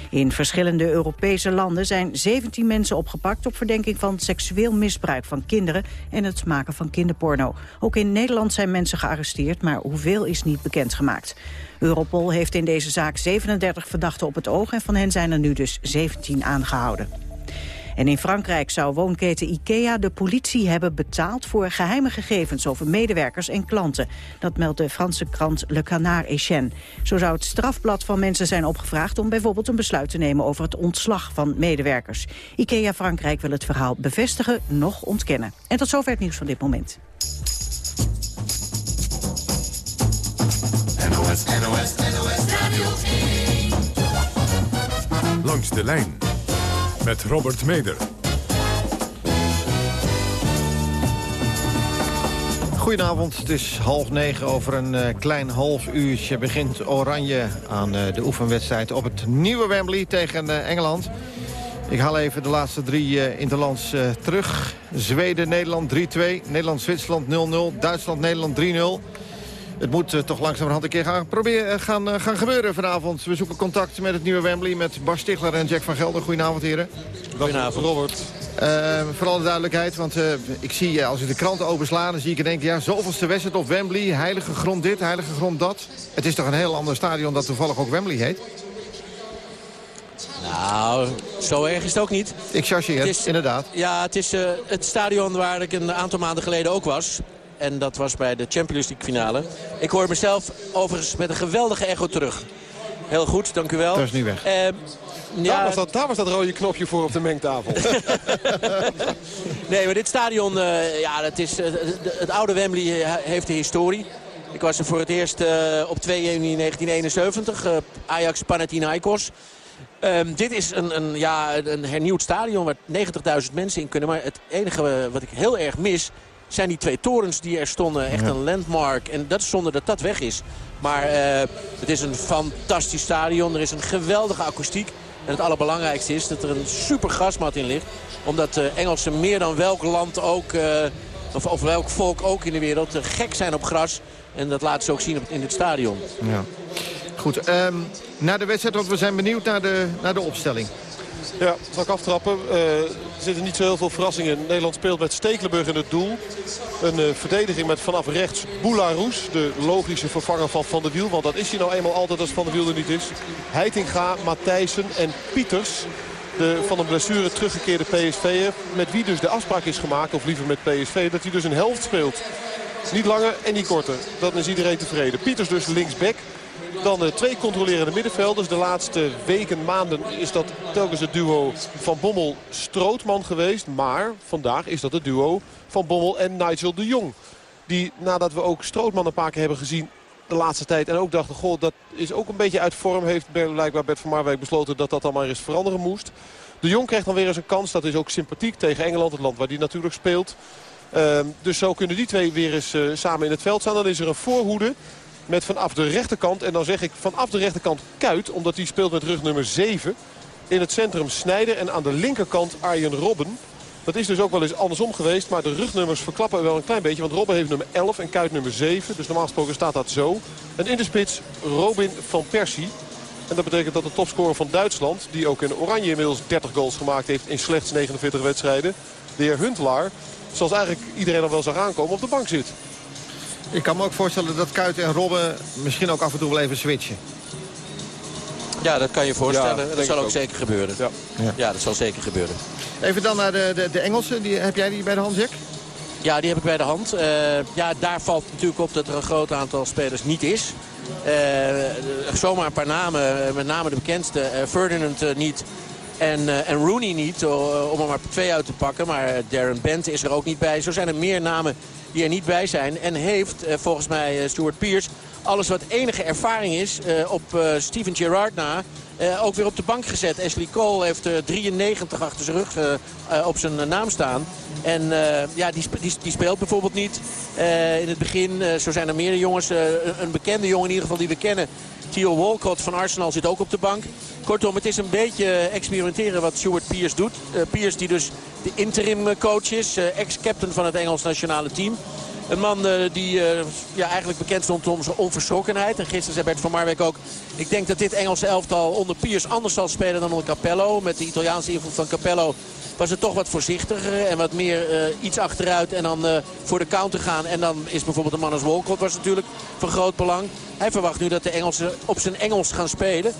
In verschillende Europese landen zijn 17 mensen opgepakt... op verdenking van seksueel misbruik van kinderen en het maken van kinderporno. Ook in Nederland zijn mensen gearresteerd, maar hoeveel is niet bekendgemaakt. Europol heeft in deze zaak 37 verdachten op het oog... en van hen zijn er nu dus 17 aangehouden. En in Frankrijk zou woonketen IKEA de politie hebben betaald... voor geheime gegevens over medewerkers en klanten. Dat meldt de Franse krant Le Canard Etienne. Zo zou het strafblad van mensen zijn opgevraagd... om bijvoorbeeld een besluit te nemen over het ontslag van medewerkers. IKEA Frankrijk wil het verhaal bevestigen, nog ontkennen. En tot zover het nieuws van dit moment.
NOS, NOS, NOS Radio 1. Langs de lijn met Robert Meder.
Goedenavond, het is half negen. Over een uh, klein half uurtje begint Oranje aan uh, de oefenwedstrijd op het nieuwe Wembley tegen uh, Engeland. Ik haal even de laatste drie interlands terug. Zweden, Nederland 3-2. Nederland, Zwitserland 0-0. Duitsland, Nederland 3-0. Het moet uh, toch langzamerhand een keer gaan, proberen, gaan, uh, gaan gebeuren vanavond. We zoeken contact met het nieuwe Wembley met Bas Stigler en Jack van Gelder. Goedenavond, heren.
Goedenavond, Robert.
Uh, voor alle duidelijkheid, want ik zie als ik de kranten oversla... dan zie ik en denk, ja, zoveelste wedstrijd op Wembley. Heilige grond dit, heilige grond dat. Het is toch een heel ander stadion dat toevallig ook Wembley heet?
Nou, zo erg is het ook niet.
Ik chargeer,
is,
inderdaad.
Ja, het is uh, het stadion waar ik een aantal maanden geleden ook was. En dat was bij de Champions League finale. Ik hoor mezelf overigens met een geweldige echo terug. Heel goed, dank u wel.
Dat is nu weg.
Uh,
daar, was dat, daar was dat rode knopje voor op de mengtafel.
nee, maar dit stadion, uh, ja, het, is, uh, het oude Wembley heeft een historie. Ik was er voor het eerst uh, op 2 juni 1971, Ajax Panathinaikos. Um, dit is een, een, ja, een hernieuwd stadion waar 90.000 mensen in kunnen. Maar het enige wat ik heel erg mis zijn die twee torens die er stonden. Echt
Ja.
een landmark. En dat is zonder dat dat weg is. Maar eh, het is een fantastisch stadion. Er is een geweldige akoestiek. En het allerbelangrijkste is dat er een super grasmat in ligt. Omdat de Engelsen meer dan welk land ook... eh, of, of welk volk ook in de wereld eh, gek zijn op gras. En dat laten ze ook zien op- in het stadion.
Ja. Goed, ehm naar de wedstrijd, want we zijn benieuwd naar de, naar de opstelling.
Ja, ik aftrappen. Eh, er zitten niet zo heel veel verrassingen in. Nederland speelt met Stekelenburg in het doel. Een eh, verdediging met vanaf rechts Boularoes. De logische vervanger van Van der Wiel. Want dat is hij nou eenmaal altijd als Van der Wiel er niet is. Heitinga, Matthijssen en Pieters. De van een blessure teruggekeerde PSV'er. Met wie dus de afspraak is gemaakt, of liever met PSV, dat hij dus een helft speelt. Niet langer en niet korter. Dan is iedereen tevreden. Pieters dus linksback. Dan de twee controlerende middenvelders. De laatste weken, maanden is dat telkens het duo van Bommel-Strootman geweest. Maar vandaag is dat het duo van Bommel en Nigel de Jong. Die nadat we ook Strootman een paar keer hebben gezien de laatste tijd. En ook dachten, goh, dat is ook een beetje uit vorm. Heeft blijkbaar Bert van Marwijk besloten dat dat dan maar eens veranderen moest. De Jong krijgt dan weer eens een kans. Dat is ook sympathiek tegen Engeland, het land waar die natuurlijk speelt. Ehm, dus zo kunnen die twee weer eens eh, samen in het veld staan. Dan is er een voorhoede met vanaf de rechterkant. En dan zeg ik vanaf de rechterkant Kuit. Omdat die speelt met rug nummer 7. In het centrum Snijder. En aan de linkerkant Arjen Robben. Dat is dus ook wel eens andersom geweest. Maar de rugnummers verklappen wel een klein beetje. Want Robben heeft nummer 11 en Kuit nummer 7. Dus normaal gesproken staat dat zo. En in de spits Robin van Persie. En dat betekent dat de topscorer van Duitsland... die ook in Oranje inmiddels 30 goals gemaakt heeft in slechts 49 wedstrijden... de heer Huntelaar, zoals eigenlijk iedereen al wel zag aankomen, op de bank zit.
Ik kan me ook voorstellen dat Kuit en Robben misschien ook af en toe wel even switchen.
Ja, dat kan je voorstellen.
Ja,
dat zal ook,
ook,
zeker gebeuren.
Ja.
Ja. ja. dat zal zeker gebeuren.
Even dan naar de, de, de Engelsen. Die, heb jij die bij de hand, Jack?
Ja, die heb ik bij de hand. Uh, ja, daar valt natuurlijk op dat er een groot aantal spelers niet is. Uh, zomaar een paar namen, met name de bekendste. Uh, Ferdinand niet en, en Rooney niet, om er maar twee uit te pakken. Maar Darren Bent is er ook niet bij. Zo zijn er meer namen die er niet bij zijn. En heeft volgens mij Stuart Pearce alles wat enige ervaring is op Steven Gerrard na... Uh, ook weer op de bank gezet. Ashley Cole heeft uh, 93 achter zijn rug uh, op zijn naam staan. En ja, die, die, die, speelt bijvoorbeeld niet in het begin. zo zijn er meerdere jongens. een bekende jongen in ieder geval die we kennen. Theo Walcott van Arsenal zit ook op de bank. Kortom, het is een beetje experimenteren wat Stuart Pearce doet. Pearce die dus de interim coach is. Ex-captain van het Engels nationale team. Een man uh, die uh, ja, eigenlijk bekend stond om zijn onverschrokkenheid. En gisteren zei Bert van Marwijk ook... ik denk dat dit Engelse elftal onder Piers anders zal spelen dan onder Capello. Met de Italiaanse invloed van Capello was het toch wat voorzichtiger. En wat meer uh, iets achteruit en dan voor de counter gaan. En dan is bijvoorbeeld een man als Walcott was natuurlijk van groot belang. Hij verwacht nu dat de Engelsen op zijn Engels gaan spelen.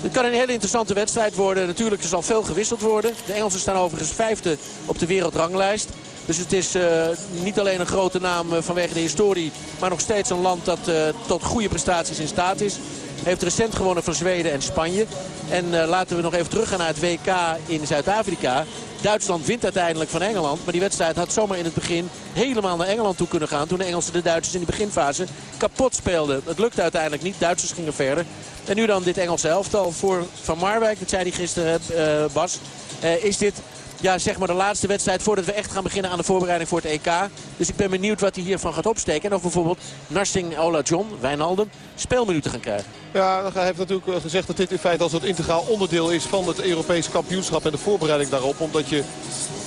Het kan een hele interessante wedstrijd worden. Natuurlijk er zal veel gewisseld worden. De Engelsen staan overigens vijfde op de wereldranglijst. Dus het is uh, niet alleen een grote naam uh, vanwege de historie... maar nog steeds een land dat uh, tot goede prestaties in staat is. Heeft recent gewonnen van Zweden en Spanje. En laten we nog even teruggaan naar het WK in Zuid-Afrika. Duitsland wint uiteindelijk van Engeland. Maar die wedstrijd had zomaar in het begin helemaal naar Engeland toe kunnen gaan. Toen de Engelsen de Duitsers in de beginfase kapot speelden. Het lukte uiteindelijk niet. Duitsers gingen verder. En nu dan dit Engelse elftal voor Van Marwijk. Dat zei hij gisteren, Bas. is dit ja, zeg maar de laatste wedstrijd voordat we echt gaan beginnen aan de voorbereiding voor het EK. Dus ik ben benieuwd wat hij hiervan gaat opsteken. En of bijvoorbeeld Narsing Ola John, Wijnaldum, speelminuten gaan krijgen.
Ja, hij heeft natuurlijk gezegd dat dit in feite als het integraal onderdeel is van het Europese kampioenschap en de voorbereiding daarop. Omdat je,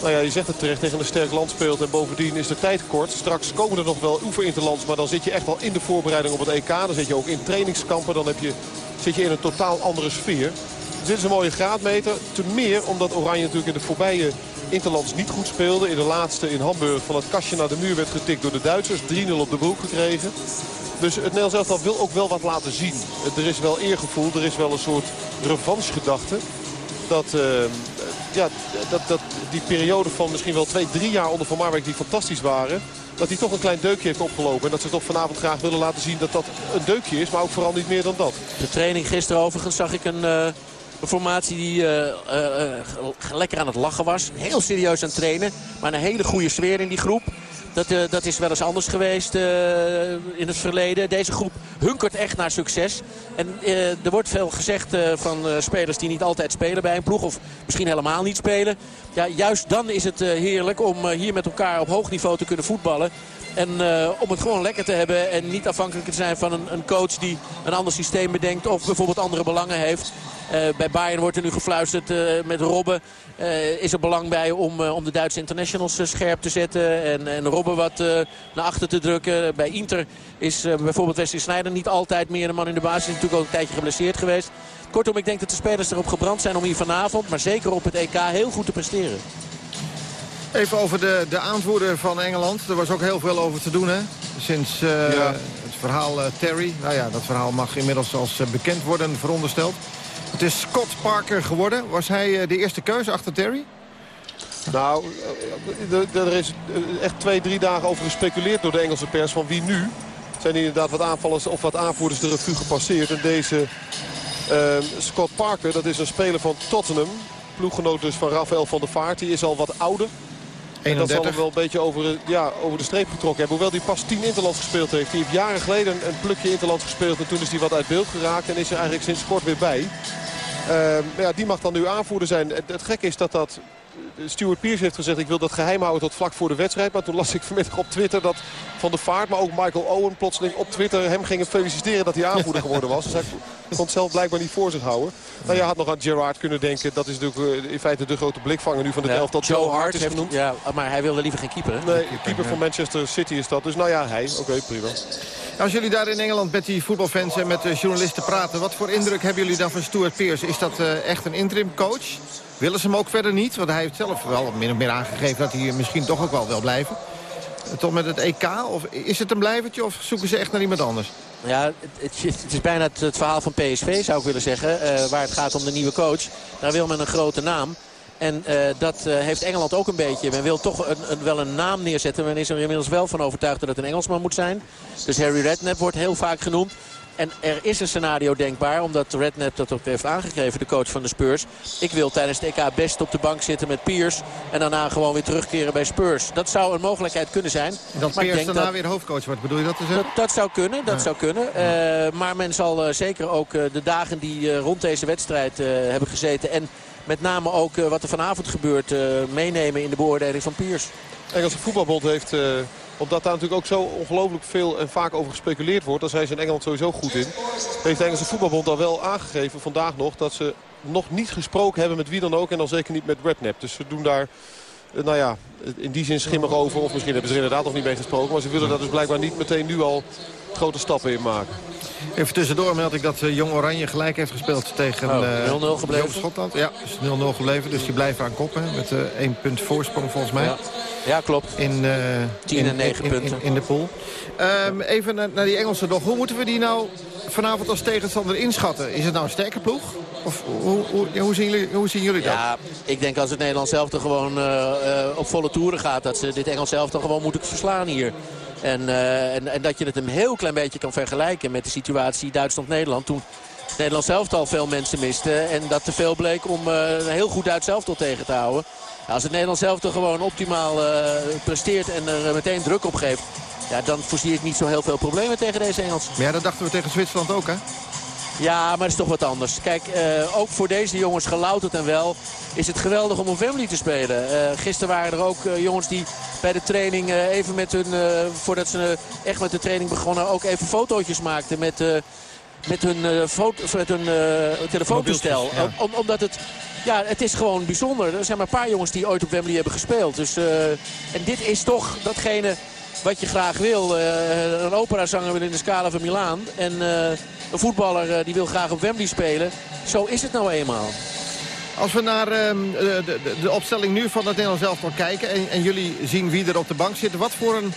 nou ja, je zegt het terecht, tegen een sterk land speelt en bovendien is de tijd kort. Straks komen er nog wel oefeninterlands, maar dan zit je echt al in de voorbereiding op het EK. Dan zit je ook in trainingskampen, dan heb je, zit je in een totaal andere sfeer. Dit is een mooie graadmeter. Ten meer omdat Oranje natuurlijk in de voorbije Interlands niet goed speelde. In de laatste in Hamburg van het kastje naar de muur werd getikt door de Duitsers. 3-0 op de broek gekregen. Dus het Nederlands elftal wil ook wel wat laten zien. Er is wel eergevoel, er is wel een soort revanche-gedachte. Dat, uh, ja, dat, dat die periode van misschien wel twee, drie jaar onder Van Marwijk die fantastisch waren... dat hij toch een klein deukje heeft opgelopen. En dat ze toch vanavond graag willen laten zien dat dat een deukje is. Maar ook vooral niet meer dan dat.
De training gisteren overigens zag ik een... Uh formatie die uh, uh, lekker aan het lachen was. Heel serieus aan het trainen. Maar een hele goede sfeer in die groep. Dat, dat is wel eens anders geweest in het verleden. Deze groep hunkert echt naar succes. En er wordt veel gezegd van spelers die niet altijd spelen bij een ploeg. Of misschien helemaal niet spelen. Ja, juist dan is het heerlijk om hier met elkaar op hoog niveau te kunnen voetballen. En om het gewoon lekker te hebben en niet afhankelijk te zijn van een, een coach die een ander systeem bedenkt. Of bijvoorbeeld andere belangen heeft. Uh, bij Bayern wordt er nu gefluisterd uh, met Robben. is er belang bij om, om de Duitse internationals scherp te zetten. En, en Robben wat naar achter te drukken. Bij Inter is bijvoorbeeld Wesley Sneijder niet altijd meer de man in de basis. Is natuurlijk ook een tijdje geblesseerd geweest. Kortom, ik denk dat de spelers erop gebrand zijn om hier vanavond, maar zeker op het EK, heel goed te presteren.
Even over de, de aanvoerder van Engeland. Er was ook heel veel over te doen, hè? Sinds uh, ja. het verhaal uh, Terry. Nou ja, dat verhaal mag inmiddels als uh, bekend worden verondersteld. Het is Scott Parker geworden. Was hij de eerste keuze achter Terry?
Nou, er is echt twee, drie dagen over gespeculeerd door de Engelse pers. Van wie nu? Zijn inderdaad wat aanvallers of wat aanvoerders de revue gepasseerd. En deze Scott Parker, dat is een speler van Tottenham. Ploeggenoot dus van Rafael van der Vaart. Die is al wat ouder. En dat zal hem wel een beetje over, ja, over de streep getrokken hebben. Hoewel hij pas 10 Interlands gespeeld heeft. Hij heeft jaren geleden een plukje Interland gespeeld. En toen is hij wat uit beeld geraakt. En is er eigenlijk sinds kort weer bij. Uh, ja, die mag dan nu aanvoerder zijn. Het gekke is dat dat Stuart Pierce heeft gezegd... ik wil dat geheim houden tot vlak voor de wedstrijd. Maar toen las ik vanmiddag op Twitter dat Van de Vaart... maar ook Michael Owen plotseling op Twitter hem gingen feliciteren... dat hij aanvoerder geworden was. Dus hij kon het zelf blijkbaar niet voor zich houden. Nou, je had nog aan Gerard kunnen denken. Dat is natuurlijk in feite de grote blikvanger nu van het ja, elftal.
Joe Hart is genoemd. Ja, maar hij wilde liever geen keeper. Hè?
Nee, keeper van Manchester City is dat. Dus nou ja, hij. Oké, prima.
Als jullie daar in Engeland met die voetbalfans en met de journalisten praten... wat voor indruk hebben jullie dan van Stuart Pearce? Is dat uh, echt een interim coach? Willen ze hem ook verder niet? Want hij heeft zelf wel min of meer aangegeven dat hij misschien toch ook wel wil blijven. Tot met het EK? Of is het een blijvertje of zoeken ze echt naar iemand anders?
Ja, het, het is bijna het, verhaal van PSV zou ik willen zeggen. Uh, waar het gaat om de nieuwe coach. Daar wil men een grote naam. En uh, dat uh, heeft Engeland ook een beetje. Men wil toch een, een, wel een naam neerzetten. Men is er inmiddels wel van overtuigd dat het een Engelsman moet zijn. Dus Harry Redknapp wordt heel vaak genoemd. En er is een scenario denkbaar, omdat Redknapp dat ook heeft aangegeven, de coach van de Spurs. Ik wil tijdens de EK best op de bank zitten met Piers en daarna gewoon weer terugkeren bij Spurs. Dat zou een mogelijkheid kunnen zijn.
Dat maar Piers daarna dat... weer hoofdcoach wordt, bedoel je dat te zeggen?
Dat, dat zou kunnen, dat ja. zou kunnen. Uh, maar men zal uh, zeker ook uh, de dagen die rond deze wedstrijd hebben gezeten... en met name ook wat er vanavond gebeurt meenemen in de beoordeling van Piers.
Engelse voetbalbond heeft omdat daar natuurlijk ook zo ongelooflijk veel en vaak over gespeculeerd wordt. Daar zijn ze in Engeland sowieso goed in. Heeft de Engelse voetbalbond al wel aangegeven vandaag nog... dat ze nog niet gesproken hebben met wie dan ook. En dan zeker niet met Redknapp. Dus ze doen daar nou ja, in die zin schimmig over. Of misschien hebben ze er inderdaad nog niet mee gesproken. Maar ze willen daar dus blijkbaar niet meteen nu al grote stappen in maken.
Even tussendoor meld ik dat uh, Jong Oranje gelijk heeft gespeeld tegen
oh, 0-0 uh, gebleven.
Schotland. Ja, is 0-0 gebleven. Dus die blijven aan koppen met uh, één punt voorsprong volgens mij.
Ja, ja klopt.
In, uh,
10 en 9
in,
punten.
In, in, de pool. Um, even naar, naar die Engelsen nog. Hoe moeten we die nou vanavond als tegenstander inschatten? Is het nou een sterke ploeg? Of hoe, hoe, hoe, zien, jullie, hoe zien jullie dat?
Ja, ik denk als het Nederlands zelf er gewoon uh, uh, op volle toeren gaat... dat ze dit Engels zelf dan gewoon moeten verslaan hier. En, uh, en, en, dat je het een heel klein beetje kan vergelijken met de situatie Duitsland-Nederland. Toen Nederland zelf al veel mensen miste. En dat te veel bleek om een heel goed Duits elftal tegen te houden. als het Nederlands zelf toch gewoon optimaal presteert en er meteen druk op geeft... Ja, dan voorzie ik niet zo heel veel problemen tegen deze Engelsen.
Ja, dat dachten we tegen Zwitserland ook, hè?
Ja, maar het is toch wat anders. Kijk, uh, ook voor deze jongens gelouterd en wel is het geweldig om op Wembley te spelen. Uh, gisteren waren er ook uh, jongens die bij de training even met hun, voordat ze echt met de training begonnen, ook even fotootjes maakten met, met hun, foto, met hun telefoontoestel. Ja. Om, omdat het, ja, het is gewoon bijzonder. Er zijn maar een paar jongens die ooit op Wembley hebben gespeeld. Dus, en dit is toch datgene wat je graag wil. Uh, een operazanger wil in de Scala van Milaan. En uh, een voetballer uh, die wil graag op Wembley spelen. Zo is het nou eenmaal.
Als we naar de, de, de, opstelling nu van het Nederlands elftal kijken... En, en jullie zien wie er op de bank zit... wat voor een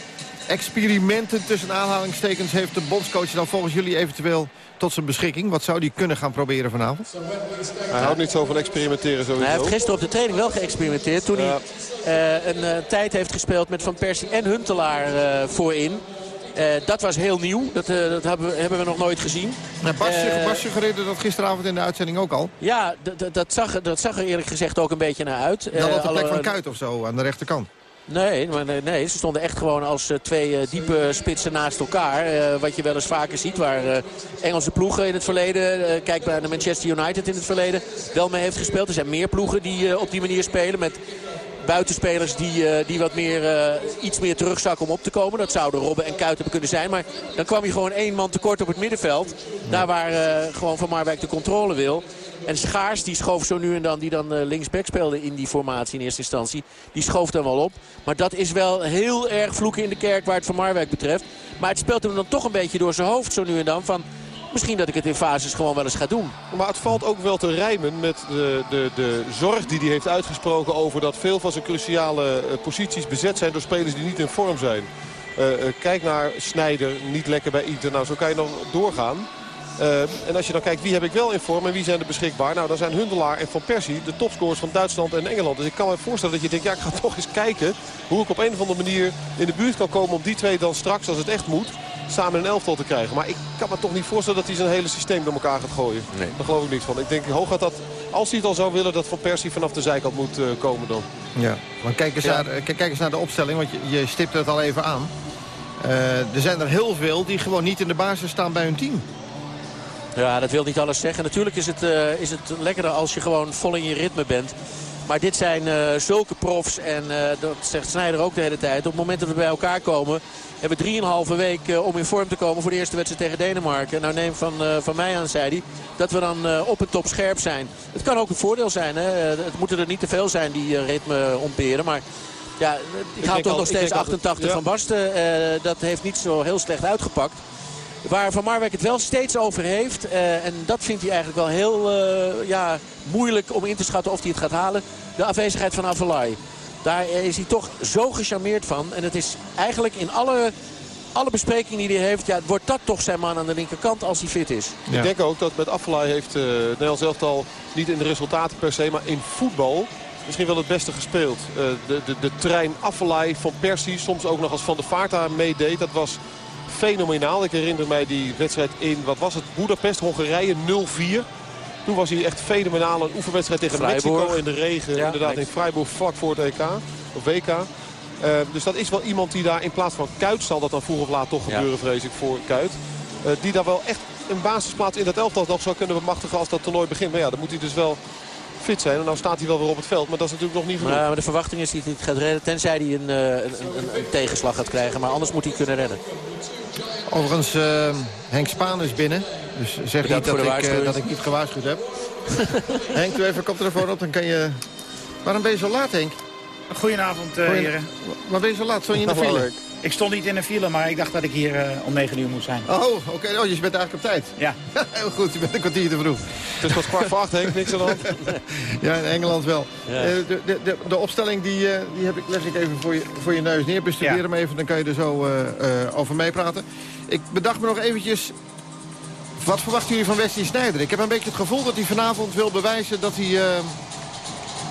experimenten tussen aanhalingstekens heeft de bondscoach dan volgens jullie eventueel tot zijn beschikking? Wat zou hij kunnen gaan proberen vanavond?
Hij houdt niet zo van experimenteren sowieso.
Hij heeft gisteren op de training wel geëxperimenteerd. Toen ja. hij uh, een uh, tijd heeft gespeeld met Van Persie en Huntelaar uh, voorin. Uh, dat was heel nieuw. Dat, uh, dat hebben, we, hebben, we, nog nooit gezien.
Uh, Bas suggereerde dat gisteravond in de uitzending ook al.
Ja, dat zag, dat zag er eerlijk gezegd ook een beetje naar uit.
Dan op de plek van Kuit of zo, aan de rechterkant.
Nee, maar nee, nee, ze stonden echt gewoon als uh, twee uh, diepe spitsen naast elkaar. Uh, wat je wel eens vaker ziet, waar Engelse ploegen in het verleden... kijk naar de Manchester United in het verleden, wel mee heeft gespeeld. Er zijn meer ploegen die op die manier spelen met buitenspelers die, die wat meer, iets meer terugzakken om op te komen. Dat zouden Robben en Kuit hebben kunnen zijn. Maar dan kwam je gewoon één man tekort op het middenveld. Daar waar gewoon Van Marwijk de controle wil. En Schaars, die schoof zo nu en dan, die dan linksback speelde in die formatie in eerste instantie. Die schoof dan wel op. Maar dat is wel heel erg vloeken in de kerk waar het Van Marwijk betreft. Maar het speelt hem dan toch een beetje door zijn hoofd zo nu en dan van... Misschien dat ik het in fases gewoon wel eens ga doen.
Maar het valt ook wel te rijmen met de, de, de zorg die hij heeft uitgesproken... over dat veel van zijn cruciale posities bezet zijn door spelers die niet in vorm zijn. Uh, kijk naar Snijder, niet lekker bij Inter. Nou, zo kan je dan doorgaan. Uh, en als je dan kijkt wie heb ik wel in vorm en wie zijn er beschikbaar. Nou, dan zijn Hundelaar en Van Persie de topscorers van Duitsland en Engeland. Dus ik kan me voorstellen dat je denkt, ja, ik ga toch eens kijken... hoe ik op een of andere manier in de buurt kan komen om die twee dan straks, als het echt moet samen een elftal te krijgen. Maar ik kan me toch niet voorstellen dat hij zijn hele systeem door elkaar gaat gooien. Nee. Daar geloof ik niet van. Ik denk hooguit dat, als hij het al zou willen, dat Van Persie vanaf de zijkant moet uh, komen dan.
Ja, maar kijk eens, ja. Naar, kijk eens naar de opstelling, want je, je stipt het al even aan. Uh, er zijn er heel veel die gewoon niet in de basis staan bij hun team.
Ja, dat wil niet alles zeggen. Natuurlijk is het, uh, is het lekkerder als je gewoon vol in je ritme bent. Maar dit zijn uh, zulke profs en uh, dat zegt Snijder ook de hele tijd. Op het moment dat we bij elkaar komen hebben we 3,5 week uh, om in vorm te komen voor de eerste wedstrijd tegen Denemarken. Nou neem van, van mij aan, zei hij, dat we dan op het top scherp zijn. Het kan ook een voordeel zijn. Hè? Het moeten er niet te veel zijn die ritme ontberen. Maar ja, ik, ik haal toch nog steeds 88 ja. van Basten. dat heeft niet zo heel slecht uitgepakt. Waar Van Marwijk het wel steeds over heeft. Uh, en dat vindt hij eigenlijk wel heel uh, ja, moeilijk om in te schatten of hij het gaat halen. De afwezigheid van Avalai. Daar is hij toch zo gecharmeerd van. En het is eigenlijk in alle, alle besprekingen die hij heeft... Ja, wordt dat toch zijn man aan de linkerkant als hij fit is.
Ja. Ik denk ook dat met Avalai heeft uh, Nederland zelf al niet in de resultaten per se... maar in voetbal misschien wel het beste gespeeld. Uh, de, de, de trein Affelay van Persie, soms ook nog als Van de Vaart daar meedeed. Dat was fenomenaal. Ik herinner mij die wedstrijd in, wat was het, Boedapest, Hongarije 0-4. Toen was hij echt fenomenaal. Een oefenwedstrijd tegen
Freiburg.
Mexico in de regen.
Ja,
inderdaad in Freiburg vlak voor het EK. Of WK. Uh, dus dat is wel iemand die daar in plaats van Kuit zal dat dan vroeg of laat toch gebeuren ja. vrees ik voor Kuit. Uh, die daar wel echt een basisplaats in dat elftal nog zou kunnen bemachtigen als dat toernooi begint. Maar ja, dan moet hij dus wel fit zijn. En nou staat hij wel weer op het veld. Maar dat is natuurlijk nog niet genoeg.
Maar, maar de verwachting is dat hij het gaat redden. Tenzij hij een, een, een, een, tegenslag gaat krijgen. Maar anders moet hij kunnen redden.
Overigens, uh, Henk Spaan is binnen. Dus zeg Bedankt niet dat ik, uh, dat ik niet gewaarschuwd heb. Henk, doe even koptelefoon op. Dan kan je... Waarom ben je zo laat, Henk?
Goedenavond, uh, Goeien... heren.
Waar ben je zo laat? Je in de file?
Ik stond niet in de file, maar ik dacht dat ik hier uh, om 9 uur moest zijn.
Oh, oké. Okay. Oh, je bent eigenlijk op tijd.
Ja.
Heel goed, je bent een kwartier te vroeg.
Het is pas kwart voor acht, Henk. Niks aan de hand.
ja, in Engeland wel. Ja. Uh, de, de, de, de, opstelling die, uh, die heb ik, leg ik even voor je, voor je neus neer. Bestudeer ja. hem even, dan kan je er zo over meepraten. Ik bedacht me nog eventjes... Wat verwachten jullie van Wesley Sneijder? Ik heb een beetje het gevoel dat hij vanavond wil bewijzen dat hij...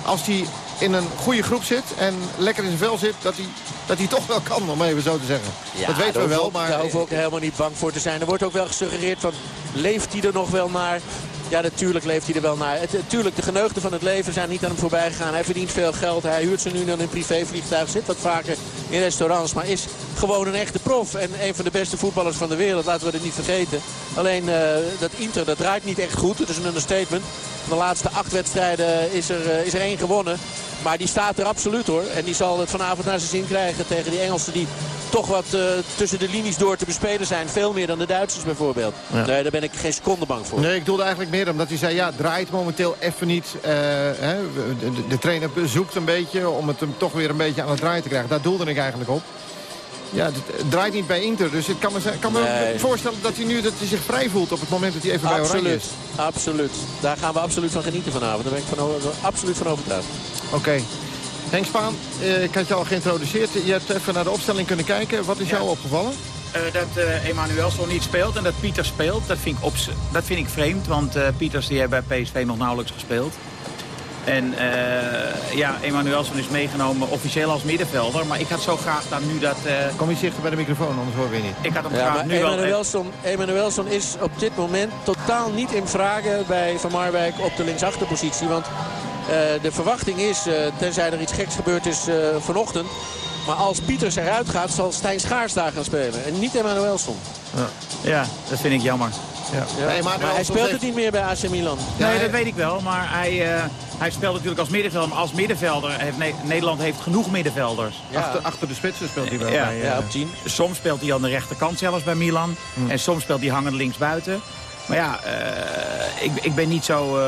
als hij in een goede groep zit en lekker in zijn vel zit... dat hij, dat hij toch wel kan, om even zo te zeggen.
Ja,
dat weten we wel,
ook,
maar...
Daar hoeven we ook helemaal niet bang voor te zijn. Er wordt ook wel gesuggereerd van, leeft hij er nog wel naar? Ja, natuurlijk leeft hij er wel naar. Natuurlijk, de geneugden van het leven zijn niet aan hem voorbij gegaan. Hij verdient veel geld. Hij huurt ze nu dan in privévliegtuig. Zit wat vaker in restaurants. Maar is gewoon een echte prof. En een van de beste voetballers van de wereld. Laten we het niet vergeten. Alleen uh, dat Inter, dat draait niet echt goed. Het is een understatement. Van de laatste acht wedstrijden is er, uh, is er één gewonnen. Maar die staat er absoluut hoor. En die zal het vanavond naar zijn zin krijgen tegen die Engelsen die toch wat uh, tussen de linies door te bespelen zijn. Veel meer dan de Duitsers bijvoorbeeld. Ja. Nee, daar ben ik geen seconde bang voor.
Nee, ik bedoelde eigenlijk meer omdat hij zei, ja, draait momenteel even niet. Uh, hè, de, de, trainer zoekt een beetje om het hem toch weer een beetje aan het draaien te krijgen. Daar doelde ik eigenlijk op. Ja, het draait niet bij Inter. Dus ik kan me, kan me nee. voorstellen dat hij nu dat hij zich vrij voelt op het moment dat hij even
absoluut,
bij Oranje is.
Absoluut. Daar gaan we absoluut van genieten vanavond. Daar ben ik van, absoluut van overtuigd.
Oké. Okay. Henk Spaan, eh, ik had je al geïntroduceerd. Je hebt even naar de opstelling kunnen kijken. Wat is ja. jou opgevallen?
Uh, dat uh, Emanuelson niet speelt en dat Pieters speelt. Dat vind ik, op, dat vind ik vreemd, want uh, Pieters die heeft bij PSV nog nauwelijks gespeeld. En uh, ja, Emanuelson is meegenomen officieel als middenvelder. Maar ik had zo graag dan nu dat... Uh...
Kom je dichter bij de microfoon, anders hoor je niet.
Ik had hem
ja,
graag nu
Emanuelson, wel... Emanuelson is op dit moment totaal niet in vragen bij Van Marwijk op de linksachterpositie. Want de verwachting is, tenzij er iets geks gebeurd is vanochtend... Maar als Pieters eruit gaat, zal Stijn Schaars daar gaan spelen. En niet Emanuelson.
Ja, ja dat vind ik jammer.
Ja. Maar, maar hij speelt het niet meer bij AC Milan.
Nee, nee, dat weet ik wel. Maar hij, uh, hij speelt natuurlijk als middenvelder. Maar als middenvelder heeft ne Nederland heeft genoeg middenvelders.
Ja. Achter, achter, de spitsen speelt hij wel.
Ja,
bij, uh...
ja op 10. Soms speelt hij aan de rechterkant zelfs bij Milan. Hm. En soms speelt hij hangend linksbuiten. Maar ja, uh, ik, ik ben niet zo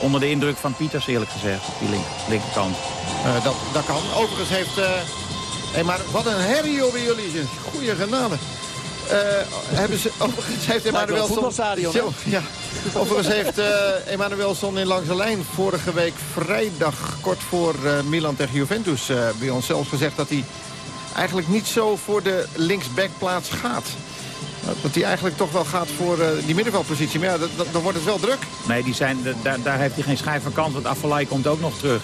onder de indruk van Pieters eerlijk gezegd. Op die link, linkerkant.
dat, dat kan. Overigens heeft... Hey, maar wat een herrie bij jullie. Goeie genade. Uh, hebben ze, overigens heeft Emanuelson... Ja, overigens heeft uh, Emanuelson in langs de lijn vorige week vrijdag... kort voor uh, Milan tegen Juventus bij ons zelfs gezegd... dat hij eigenlijk niet zo voor de linksbackplaats gaat. Dat hij eigenlijk toch wel gaat voor die middenveldpositie. Maar ja, dat, dat, dan wordt het wel druk.
Nee, die zijn, daar, daar heeft hij geen schijf van kans. Want Affelay komt ook nog terug.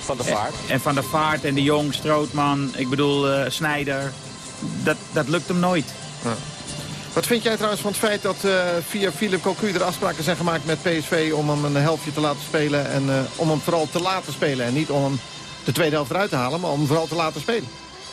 Van de Vaart.
En, en Van de Vaart en de Jong, Strootman, ik bedoel Snijder. Dat, dat lukt hem nooit.
Ja. Wat vind jij trouwens van het feit dat uh, via Philip Cocu er afspraken zijn gemaakt met PSV... om hem een helftje te laten spelen en uh, om hem vooral te laten spelen. En niet om hem de tweede helft eruit te halen, maar om hem vooral te laten spelen.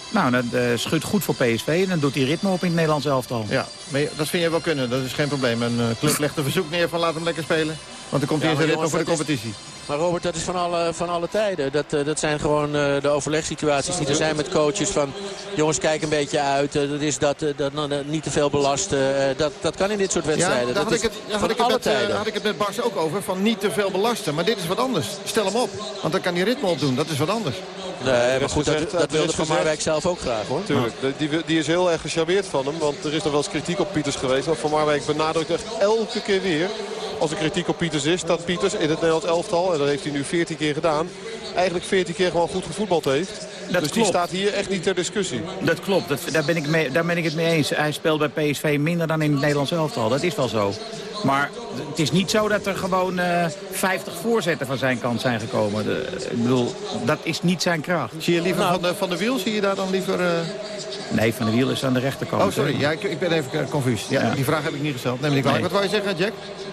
Nou, dat uh, schudt goed voor PSV en dan doet hij ritme op in het Nederlands elftal.
Ja, maar dat vind je wel kunnen, dat is geen probleem. Een club legt een verzoek neer van laat hem lekker spelen. Want dan komt hij ja, in zijn ritme voor de competitie.
Maar Robert, dat is van alle, van alle tijden. Dat, eh, dat zijn gewoon uh, de overlegssituaties die er zijn met coaches. Van jongens, kijk een beetje uit. Uh, dat is dat, dat niet te veel belasten. dat, dat kan in dit soort wedstrijden.
Ja, daar had, ik het, daar had, ik het met, had ik het met Bas ook over. Van niet te veel belasten. Maar dit is wat anders. Stel hem op. Want dan kan hij ritme opdoen. Dat is wat anders.
Nee, maar goed, dat, dat wilde Van Marwijk zelf ook graag hoor.
Tuurlijk, die, die is heel erg gecharmeerd van hem. Want er is nog wel eens kritiek op Pieters geweest. Maar Van Marwijk benadrukt echt elke keer weer als er kritiek op Pieters is, dat Pieters in het Nederlands elftal, en dat heeft hij nu 14 keer gedaan, eigenlijk 14 keer gewoon goed gevoetbald heeft. Dat dus klopt. die staat hier echt niet ter discussie.
Dat klopt, dat, daar, ben ik mee, daar ben ik het mee eens. Hij speelt bij PSV minder dan in het Nederlands elftal, dat is wel zo. Maar het is niet zo dat er gewoon uh, eh, 50 voorzetten van zijn kant zijn gekomen. De, ik bedoel, dat is niet zijn kracht.
Zie je liever nou, van, de, van de wiel, zie je daar dan liever... Uh...
Nee, Van de Wiel is aan de rechterkant.
Oh, sorry. Ja, ik, ik ben even confus. Ja, Die vraag heb ik niet gesteld. Neem ik nee. Wat wou je zeggen, Jack?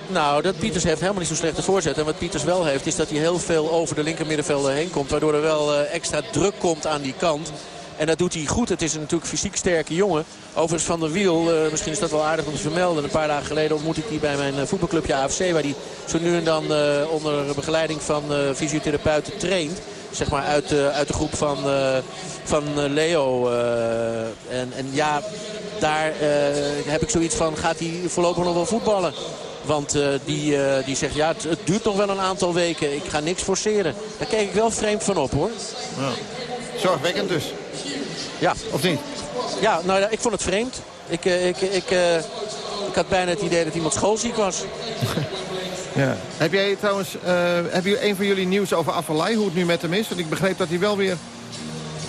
Nou, dat Pieters heeft helemaal niet zo'n slechte voorzet. En wat Pieters wel heeft, is dat hij heel veel over de linkermiddenvelden heen komt. Waardoor er wel uh, extra druk komt aan die kant. En dat doet hij goed. Het is een natuurlijk fysiek sterke jongen. Overigens Van der Wiel, uh, misschien is dat wel aardig om te vermelden. Een paar dagen geleden ontmoet ik die bij mijn uh, voetbalclubje AFC. Waar hij zo nu en dan onder begeleiding van fysiotherapeuten traint zeg maar uit, uit de groep van, van Leo. En, en ja, daar heb ik zoiets van, gaat hij voorlopig nog wel voetballen? Want die, die zegt, ja, het, het, duurt nog wel een aantal weken. Ik ga niks forceren. Daar kijk ik wel vreemd van op, hoor. Ja.
Zorgwekkend dus.
Ja.
Of niet?
Ja, nou ja, ik vond het vreemd. Ik, ik, ik, ik had bijna het idee dat iemand schoolziek was.
Ja. Heb jij trouwens, uh, heb je een van jullie nieuws over Afvalai, hoe het nu met hem is? Want ik begreep dat hij wel weer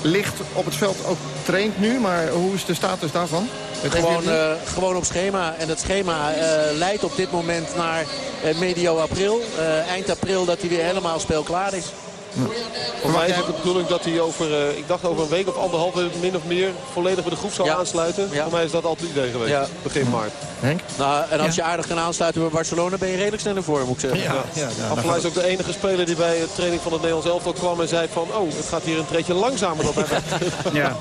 licht op het veld ook traint nu. Maar hoe is de status daarvan?
Gewoon, uh, gewoon op schema. En het schema uh, leidt op dit moment naar medio april. eind april dat hij weer helemaal speelklaar is.
Voor mij is het de bedoeling dat hij over, uh, ik dacht over een week of anderhalve min of meer volledig bij de groep zal aansluiten. Voor mij is dat altijd het idee geweest, ja. begin maart.
Henk?
Nou, en als je aardig kan aansluiten bij Barcelona ben je redelijk snel voor, moet ik zeggen. Ja,
ja, is ook de enige speler die bij de training van het Nederlands elftal kwam en zei van, oh, het gaat hier een treetje langzamer dan bij
Ja.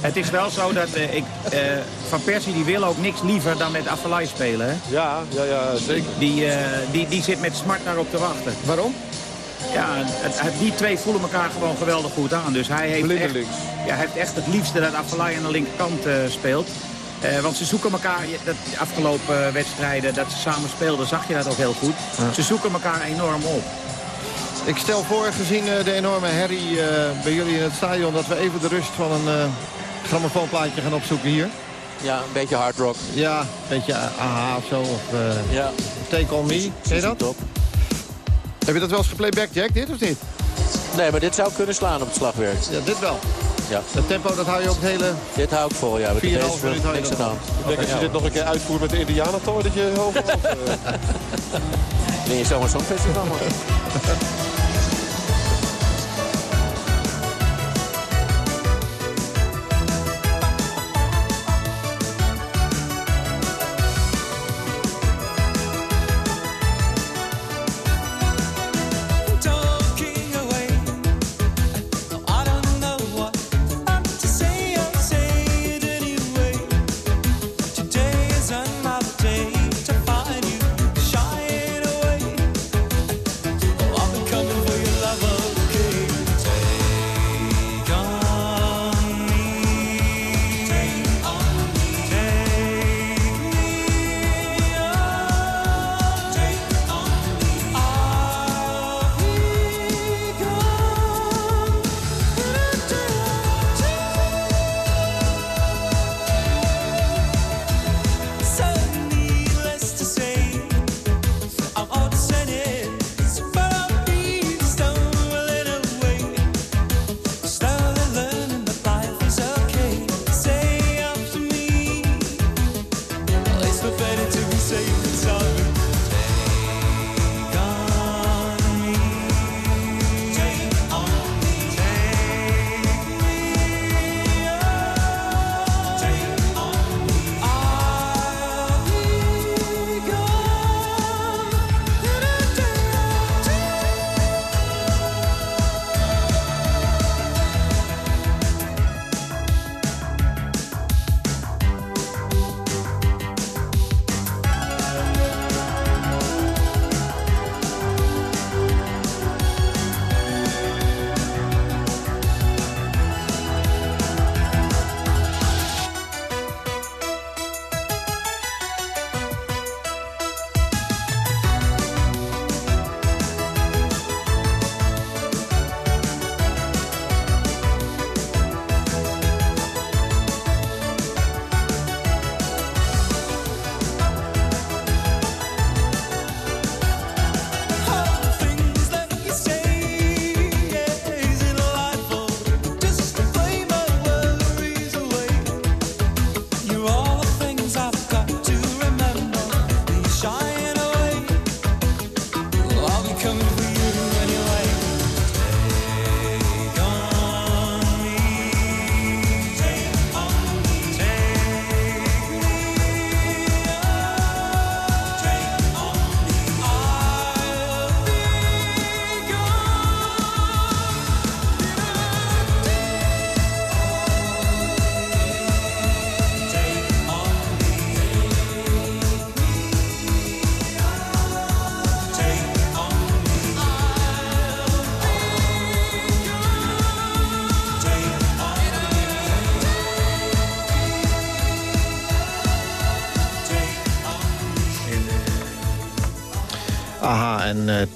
Het is wel zo dat uh, ik, uh, Van Persie die wil ook niks liever dan met Affelay spelen. Hè?
Ja, ja, ja, zeker.
Die, die, die zit met smart daarop te wachten.
Waarom?
Ja, het, die twee voelen elkaar gewoon geweldig goed aan. Dus hij heeft, echt, ja, hij heeft echt het liefste dat Afellay aan de linkerkant uh, speelt. Uh, want ze zoeken elkaar, dat, de afgelopen wedstrijden dat ze samen speelden, zag je dat ook heel goed. Ze zoeken elkaar enorm op.
Ik stel voor, gezien uh, de enorme herrie uh, bij jullie in het stadion... dat we even de rust van een grammofoonplaatje gaan opzoeken hier.
Ja, een beetje hard rock.
Ja, een beetje AHA of zo. Of ja. Take On Me. Ken je dat? Top. Heb je dat wel eens geplaybacked, Jack, dit of niet?
Nee, maar dit zou kunnen slaan op het slagwerk.
Ja, dit wel.
Ja.
Het tempo, dat hou je op het hele...
Dit hou ik vol, ja. Met 4,5
minuten niks aan Ik denk als je dit nog een keer uitvoert met de Indianatoor, dat je hoog op...
Nee, je zomaar zo'n festival, man.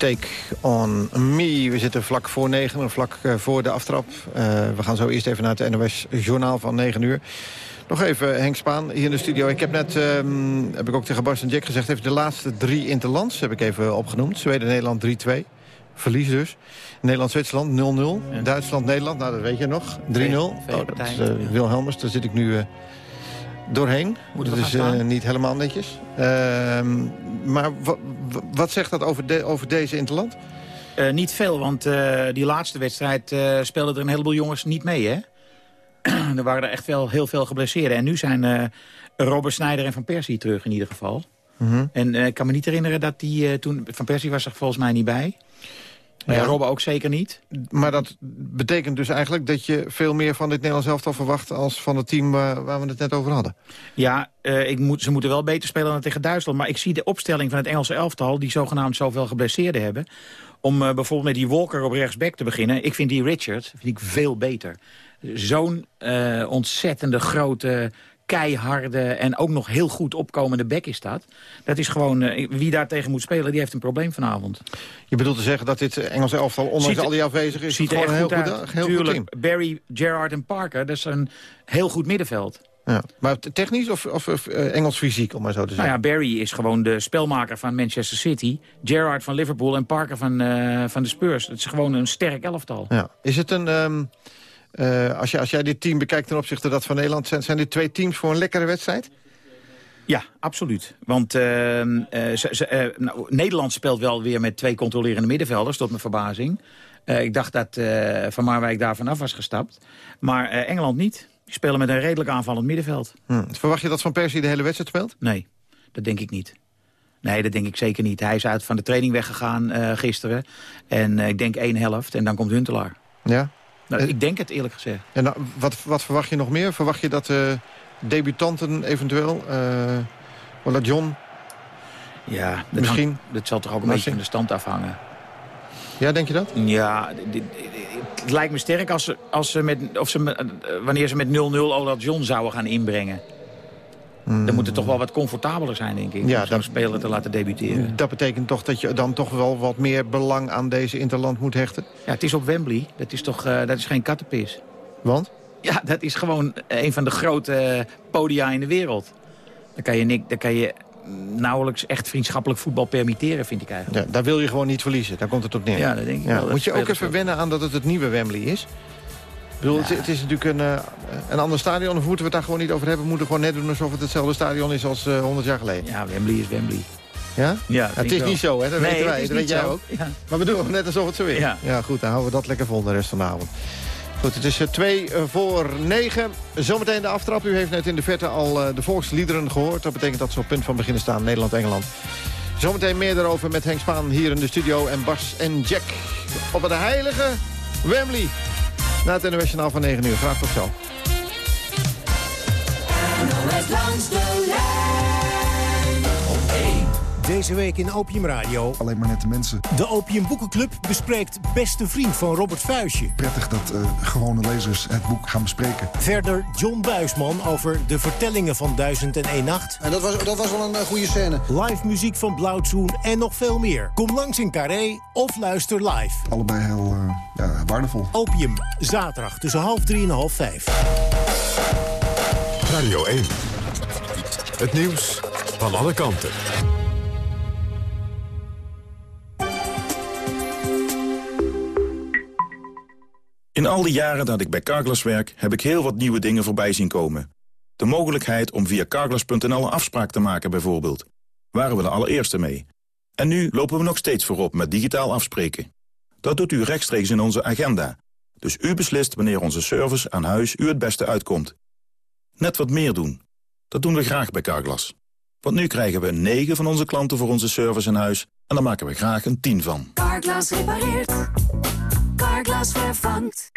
Take On Me. We zitten vlak voor negen, vlak voor de aftrap. we gaan zo eerst even naar het NOS-journaal van 9 uur. Nog even Henk Spaan hier in de studio. Ik heb net, ehm, heb ik ook tegen Bas en Jack gezegd... even de laatste drie interlands heb ik even opgenoemd. Zweden-Nederland 3-2. Verlies dus. Nederland-Zwitserland 0-0. Duitsland-Nederland, nou dat weet je nog. 3-0. Oh, dat is uh, Wilhelmers, daar zit ik nu uh, doorheen. dat is uh, niet helemaal netjes. Ehm, maar wat zegt dat over, de, over deze interland?
niet veel, want die laatste wedstrijd speelden er een heleboel jongens niet mee, hè? er waren er echt wel heel veel geblesseerden. En nu zijn Robert Snijder en Van Persie terug in ieder geval. Mhm. En ik kan me niet herinneren dat die toen... Van Persie was er volgens mij niet bij. Ja. Robben ook zeker niet.
Maar dat betekent dus eigenlijk dat je veel meer van dit Nederlands elftal verwacht... als van het team waar, waar we het net over hadden.
Ja, ik moet, ze moeten wel beter spelen dan tegen Duitsland. Maar ik zie de opstelling van het Engelse elftal... die zogenaamd zoveel geblesseerden hebben... om bijvoorbeeld met die Walker op rechtsback te beginnen. Ik vind die Richard vind ik veel beter zo'n uh, ontzettende grote keiharde en ook nog heel goed opkomende bek is dat. Dat is gewoon, uh, wie daar tegen moet spelen, die heeft een probleem vanavond.
Je bedoelt te zeggen dat dit Engelse elftal, ondanks al die afwezig is,
ziet gewoon
een heel,
goed,
goed, heel goed team.
Barry, Gerrard en Parker, dat is een heel goed middenveld.
Ja, maar technisch of, of, of uh, Engels fysiek, om maar zo te zeggen?
Nou ja, Barry is gewoon de spelmaker van Manchester City. Gerrard van Liverpool en Parker van, uh, van de Spurs. Het is gewoon een sterk elftal.
Ja. Is het een... Um uh, als, je, als jij dit team bekijkt ten opzichte dat van Nederland... zijn, zijn dit twee teams voor een lekkere wedstrijd?
Ja, absoluut. Want uh, uh, ze, nou, Nederland speelt wel weer met twee controlerende middenvelders, tot mijn verbazing. ik dacht dat Van Marwijk daar vanaf was gestapt. Maar Engeland niet. Die spelen met een redelijk aanvallend middenveld.
Hm. Verwacht je dat Van Persie de hele wedstrijd speelt?
Nee, dat denk ik niet. Nee, dat denk ik zeker niet. Hij is uit van de training weggegaan gisteren. En ik denk één helft en dan komt Huntelaar.
Ja?
Nou, ik denk het eerlijk gezegd.
En nou, wat, wat verwacht je nog meer? Verwacht je dat uh, debutanten eventueel... Uh, John
ja, dat misschien? dat zal toch ook een beetje van de stand afhangen.
Ja, denk je dat?
Ja, het lijkt me sterk als ze, als ze met, of ze, eh, wanneer ze met 0-0 Ola John zouden gaan inbrengen. Dan moet het toch wel wat comfortabeler zijn, denk ik, ja, om zo'n speler te laten debuteren.
Dat betekent toch dat je dan toch wel wat meer belang aan deze interland moet hechten?
Ja, het is op Wembley. Dat is toch uh, dat is geen kattenpis.
Want?
Ja, dat is gewoon een van de grote podia in de wereld. Dan kan je, dan kan je nauwelijks echt vriendschappelijk voetbal permitteren, vind ik eigenlijk.
Ja, daar wil je gewoon niet verliezen, daar komt het op neer.
Ja, dat denk ik wel.
Moet je ook even wennen aan dat het het nieuwe Wembley is? Bedoel, het, is natuurlijk een, uh, een ander stadion. Of moeten we het daar gewoon niet over hebben? We moeten gewoon net doen alsof het hetzelfde stadion is als uh, eh, 100 jaar geleden.
Ja, Wembley is Wembley.
Ja?
Ja,
het is niet zo, hè? Dat weten wij. Dat weet jij ook.
Ja.
Maar we doen het net alsof het zo is.
Ja.
ja, goed. Dan houden we dat lekker vol de rest van de avond. Goed, het is uh, twee voor negen. Zometeen de aftrap. U heeft net in de verte al de volksliederen gehoord. Dat betekent dat ze op punt van beginnen staan. Nederland-Engeland. Zometeen meer daarover met Henk Spaan hier in de studio. En Bas en Jack op het heilige Wembley. Na het internationaal van 9 uur. Graag tot zo. langs de
lijn op 1. Deze week in Opium Radio.
Alleen maar nette mensen.
De Opium Boekenclub bespreekt Beste Vriend van Robert Vuijsje.
Prettig dat uh, gewone lezers het boek gaan bespreken.
Verder John Buisman over de vertellingen van Duizend en Een Nacht.
En dat was, dat was wel een uh, goede scène.
Live muziek van Blauwtsoen en nog veel meer. Kom langs in Carré of luister live.
Allebei heel uh, ja, waardevol.
Opium, zaterdag tussen half drie en half vijf.
Radio 1. Het nieuws van alle kanten.
In al die jaren dat ik bij Carglass werk, heb ik heel wat nieuwe dingen voorbij zien komen. De mogelijkheid om via carglass.nl een afspraak te maken bijvoorbeeld. Waren we de allereerste mee. En nu lopen we nog steeds voorop met digitaal afspreken. Dat doet u rechtstreeks in onze agenda. Dus u beslist wanneer onze service aan huis u het beste uitkomt. Net wat meer doen. Dat doen we graag bij Carglass. Want nu krijgen we 9 van onze klanten voor onze service in huis... en daar maken we graag een 10 van.
Carglass repareert. Vervangt.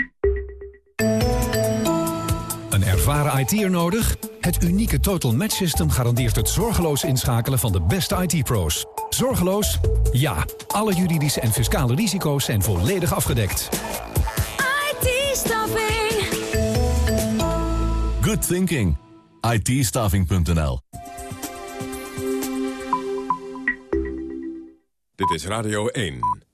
Een ervaren IT'er nodig? Het unieke Total Match System garandeert het zorgeloos inschakelen van de beste IT-pro's. Zorgeloos? Ja. Alle juridische en fiscale risico's zijn volledig afgedekt.
IT-staffing.
Good thinking. it
Dit is Radio 1.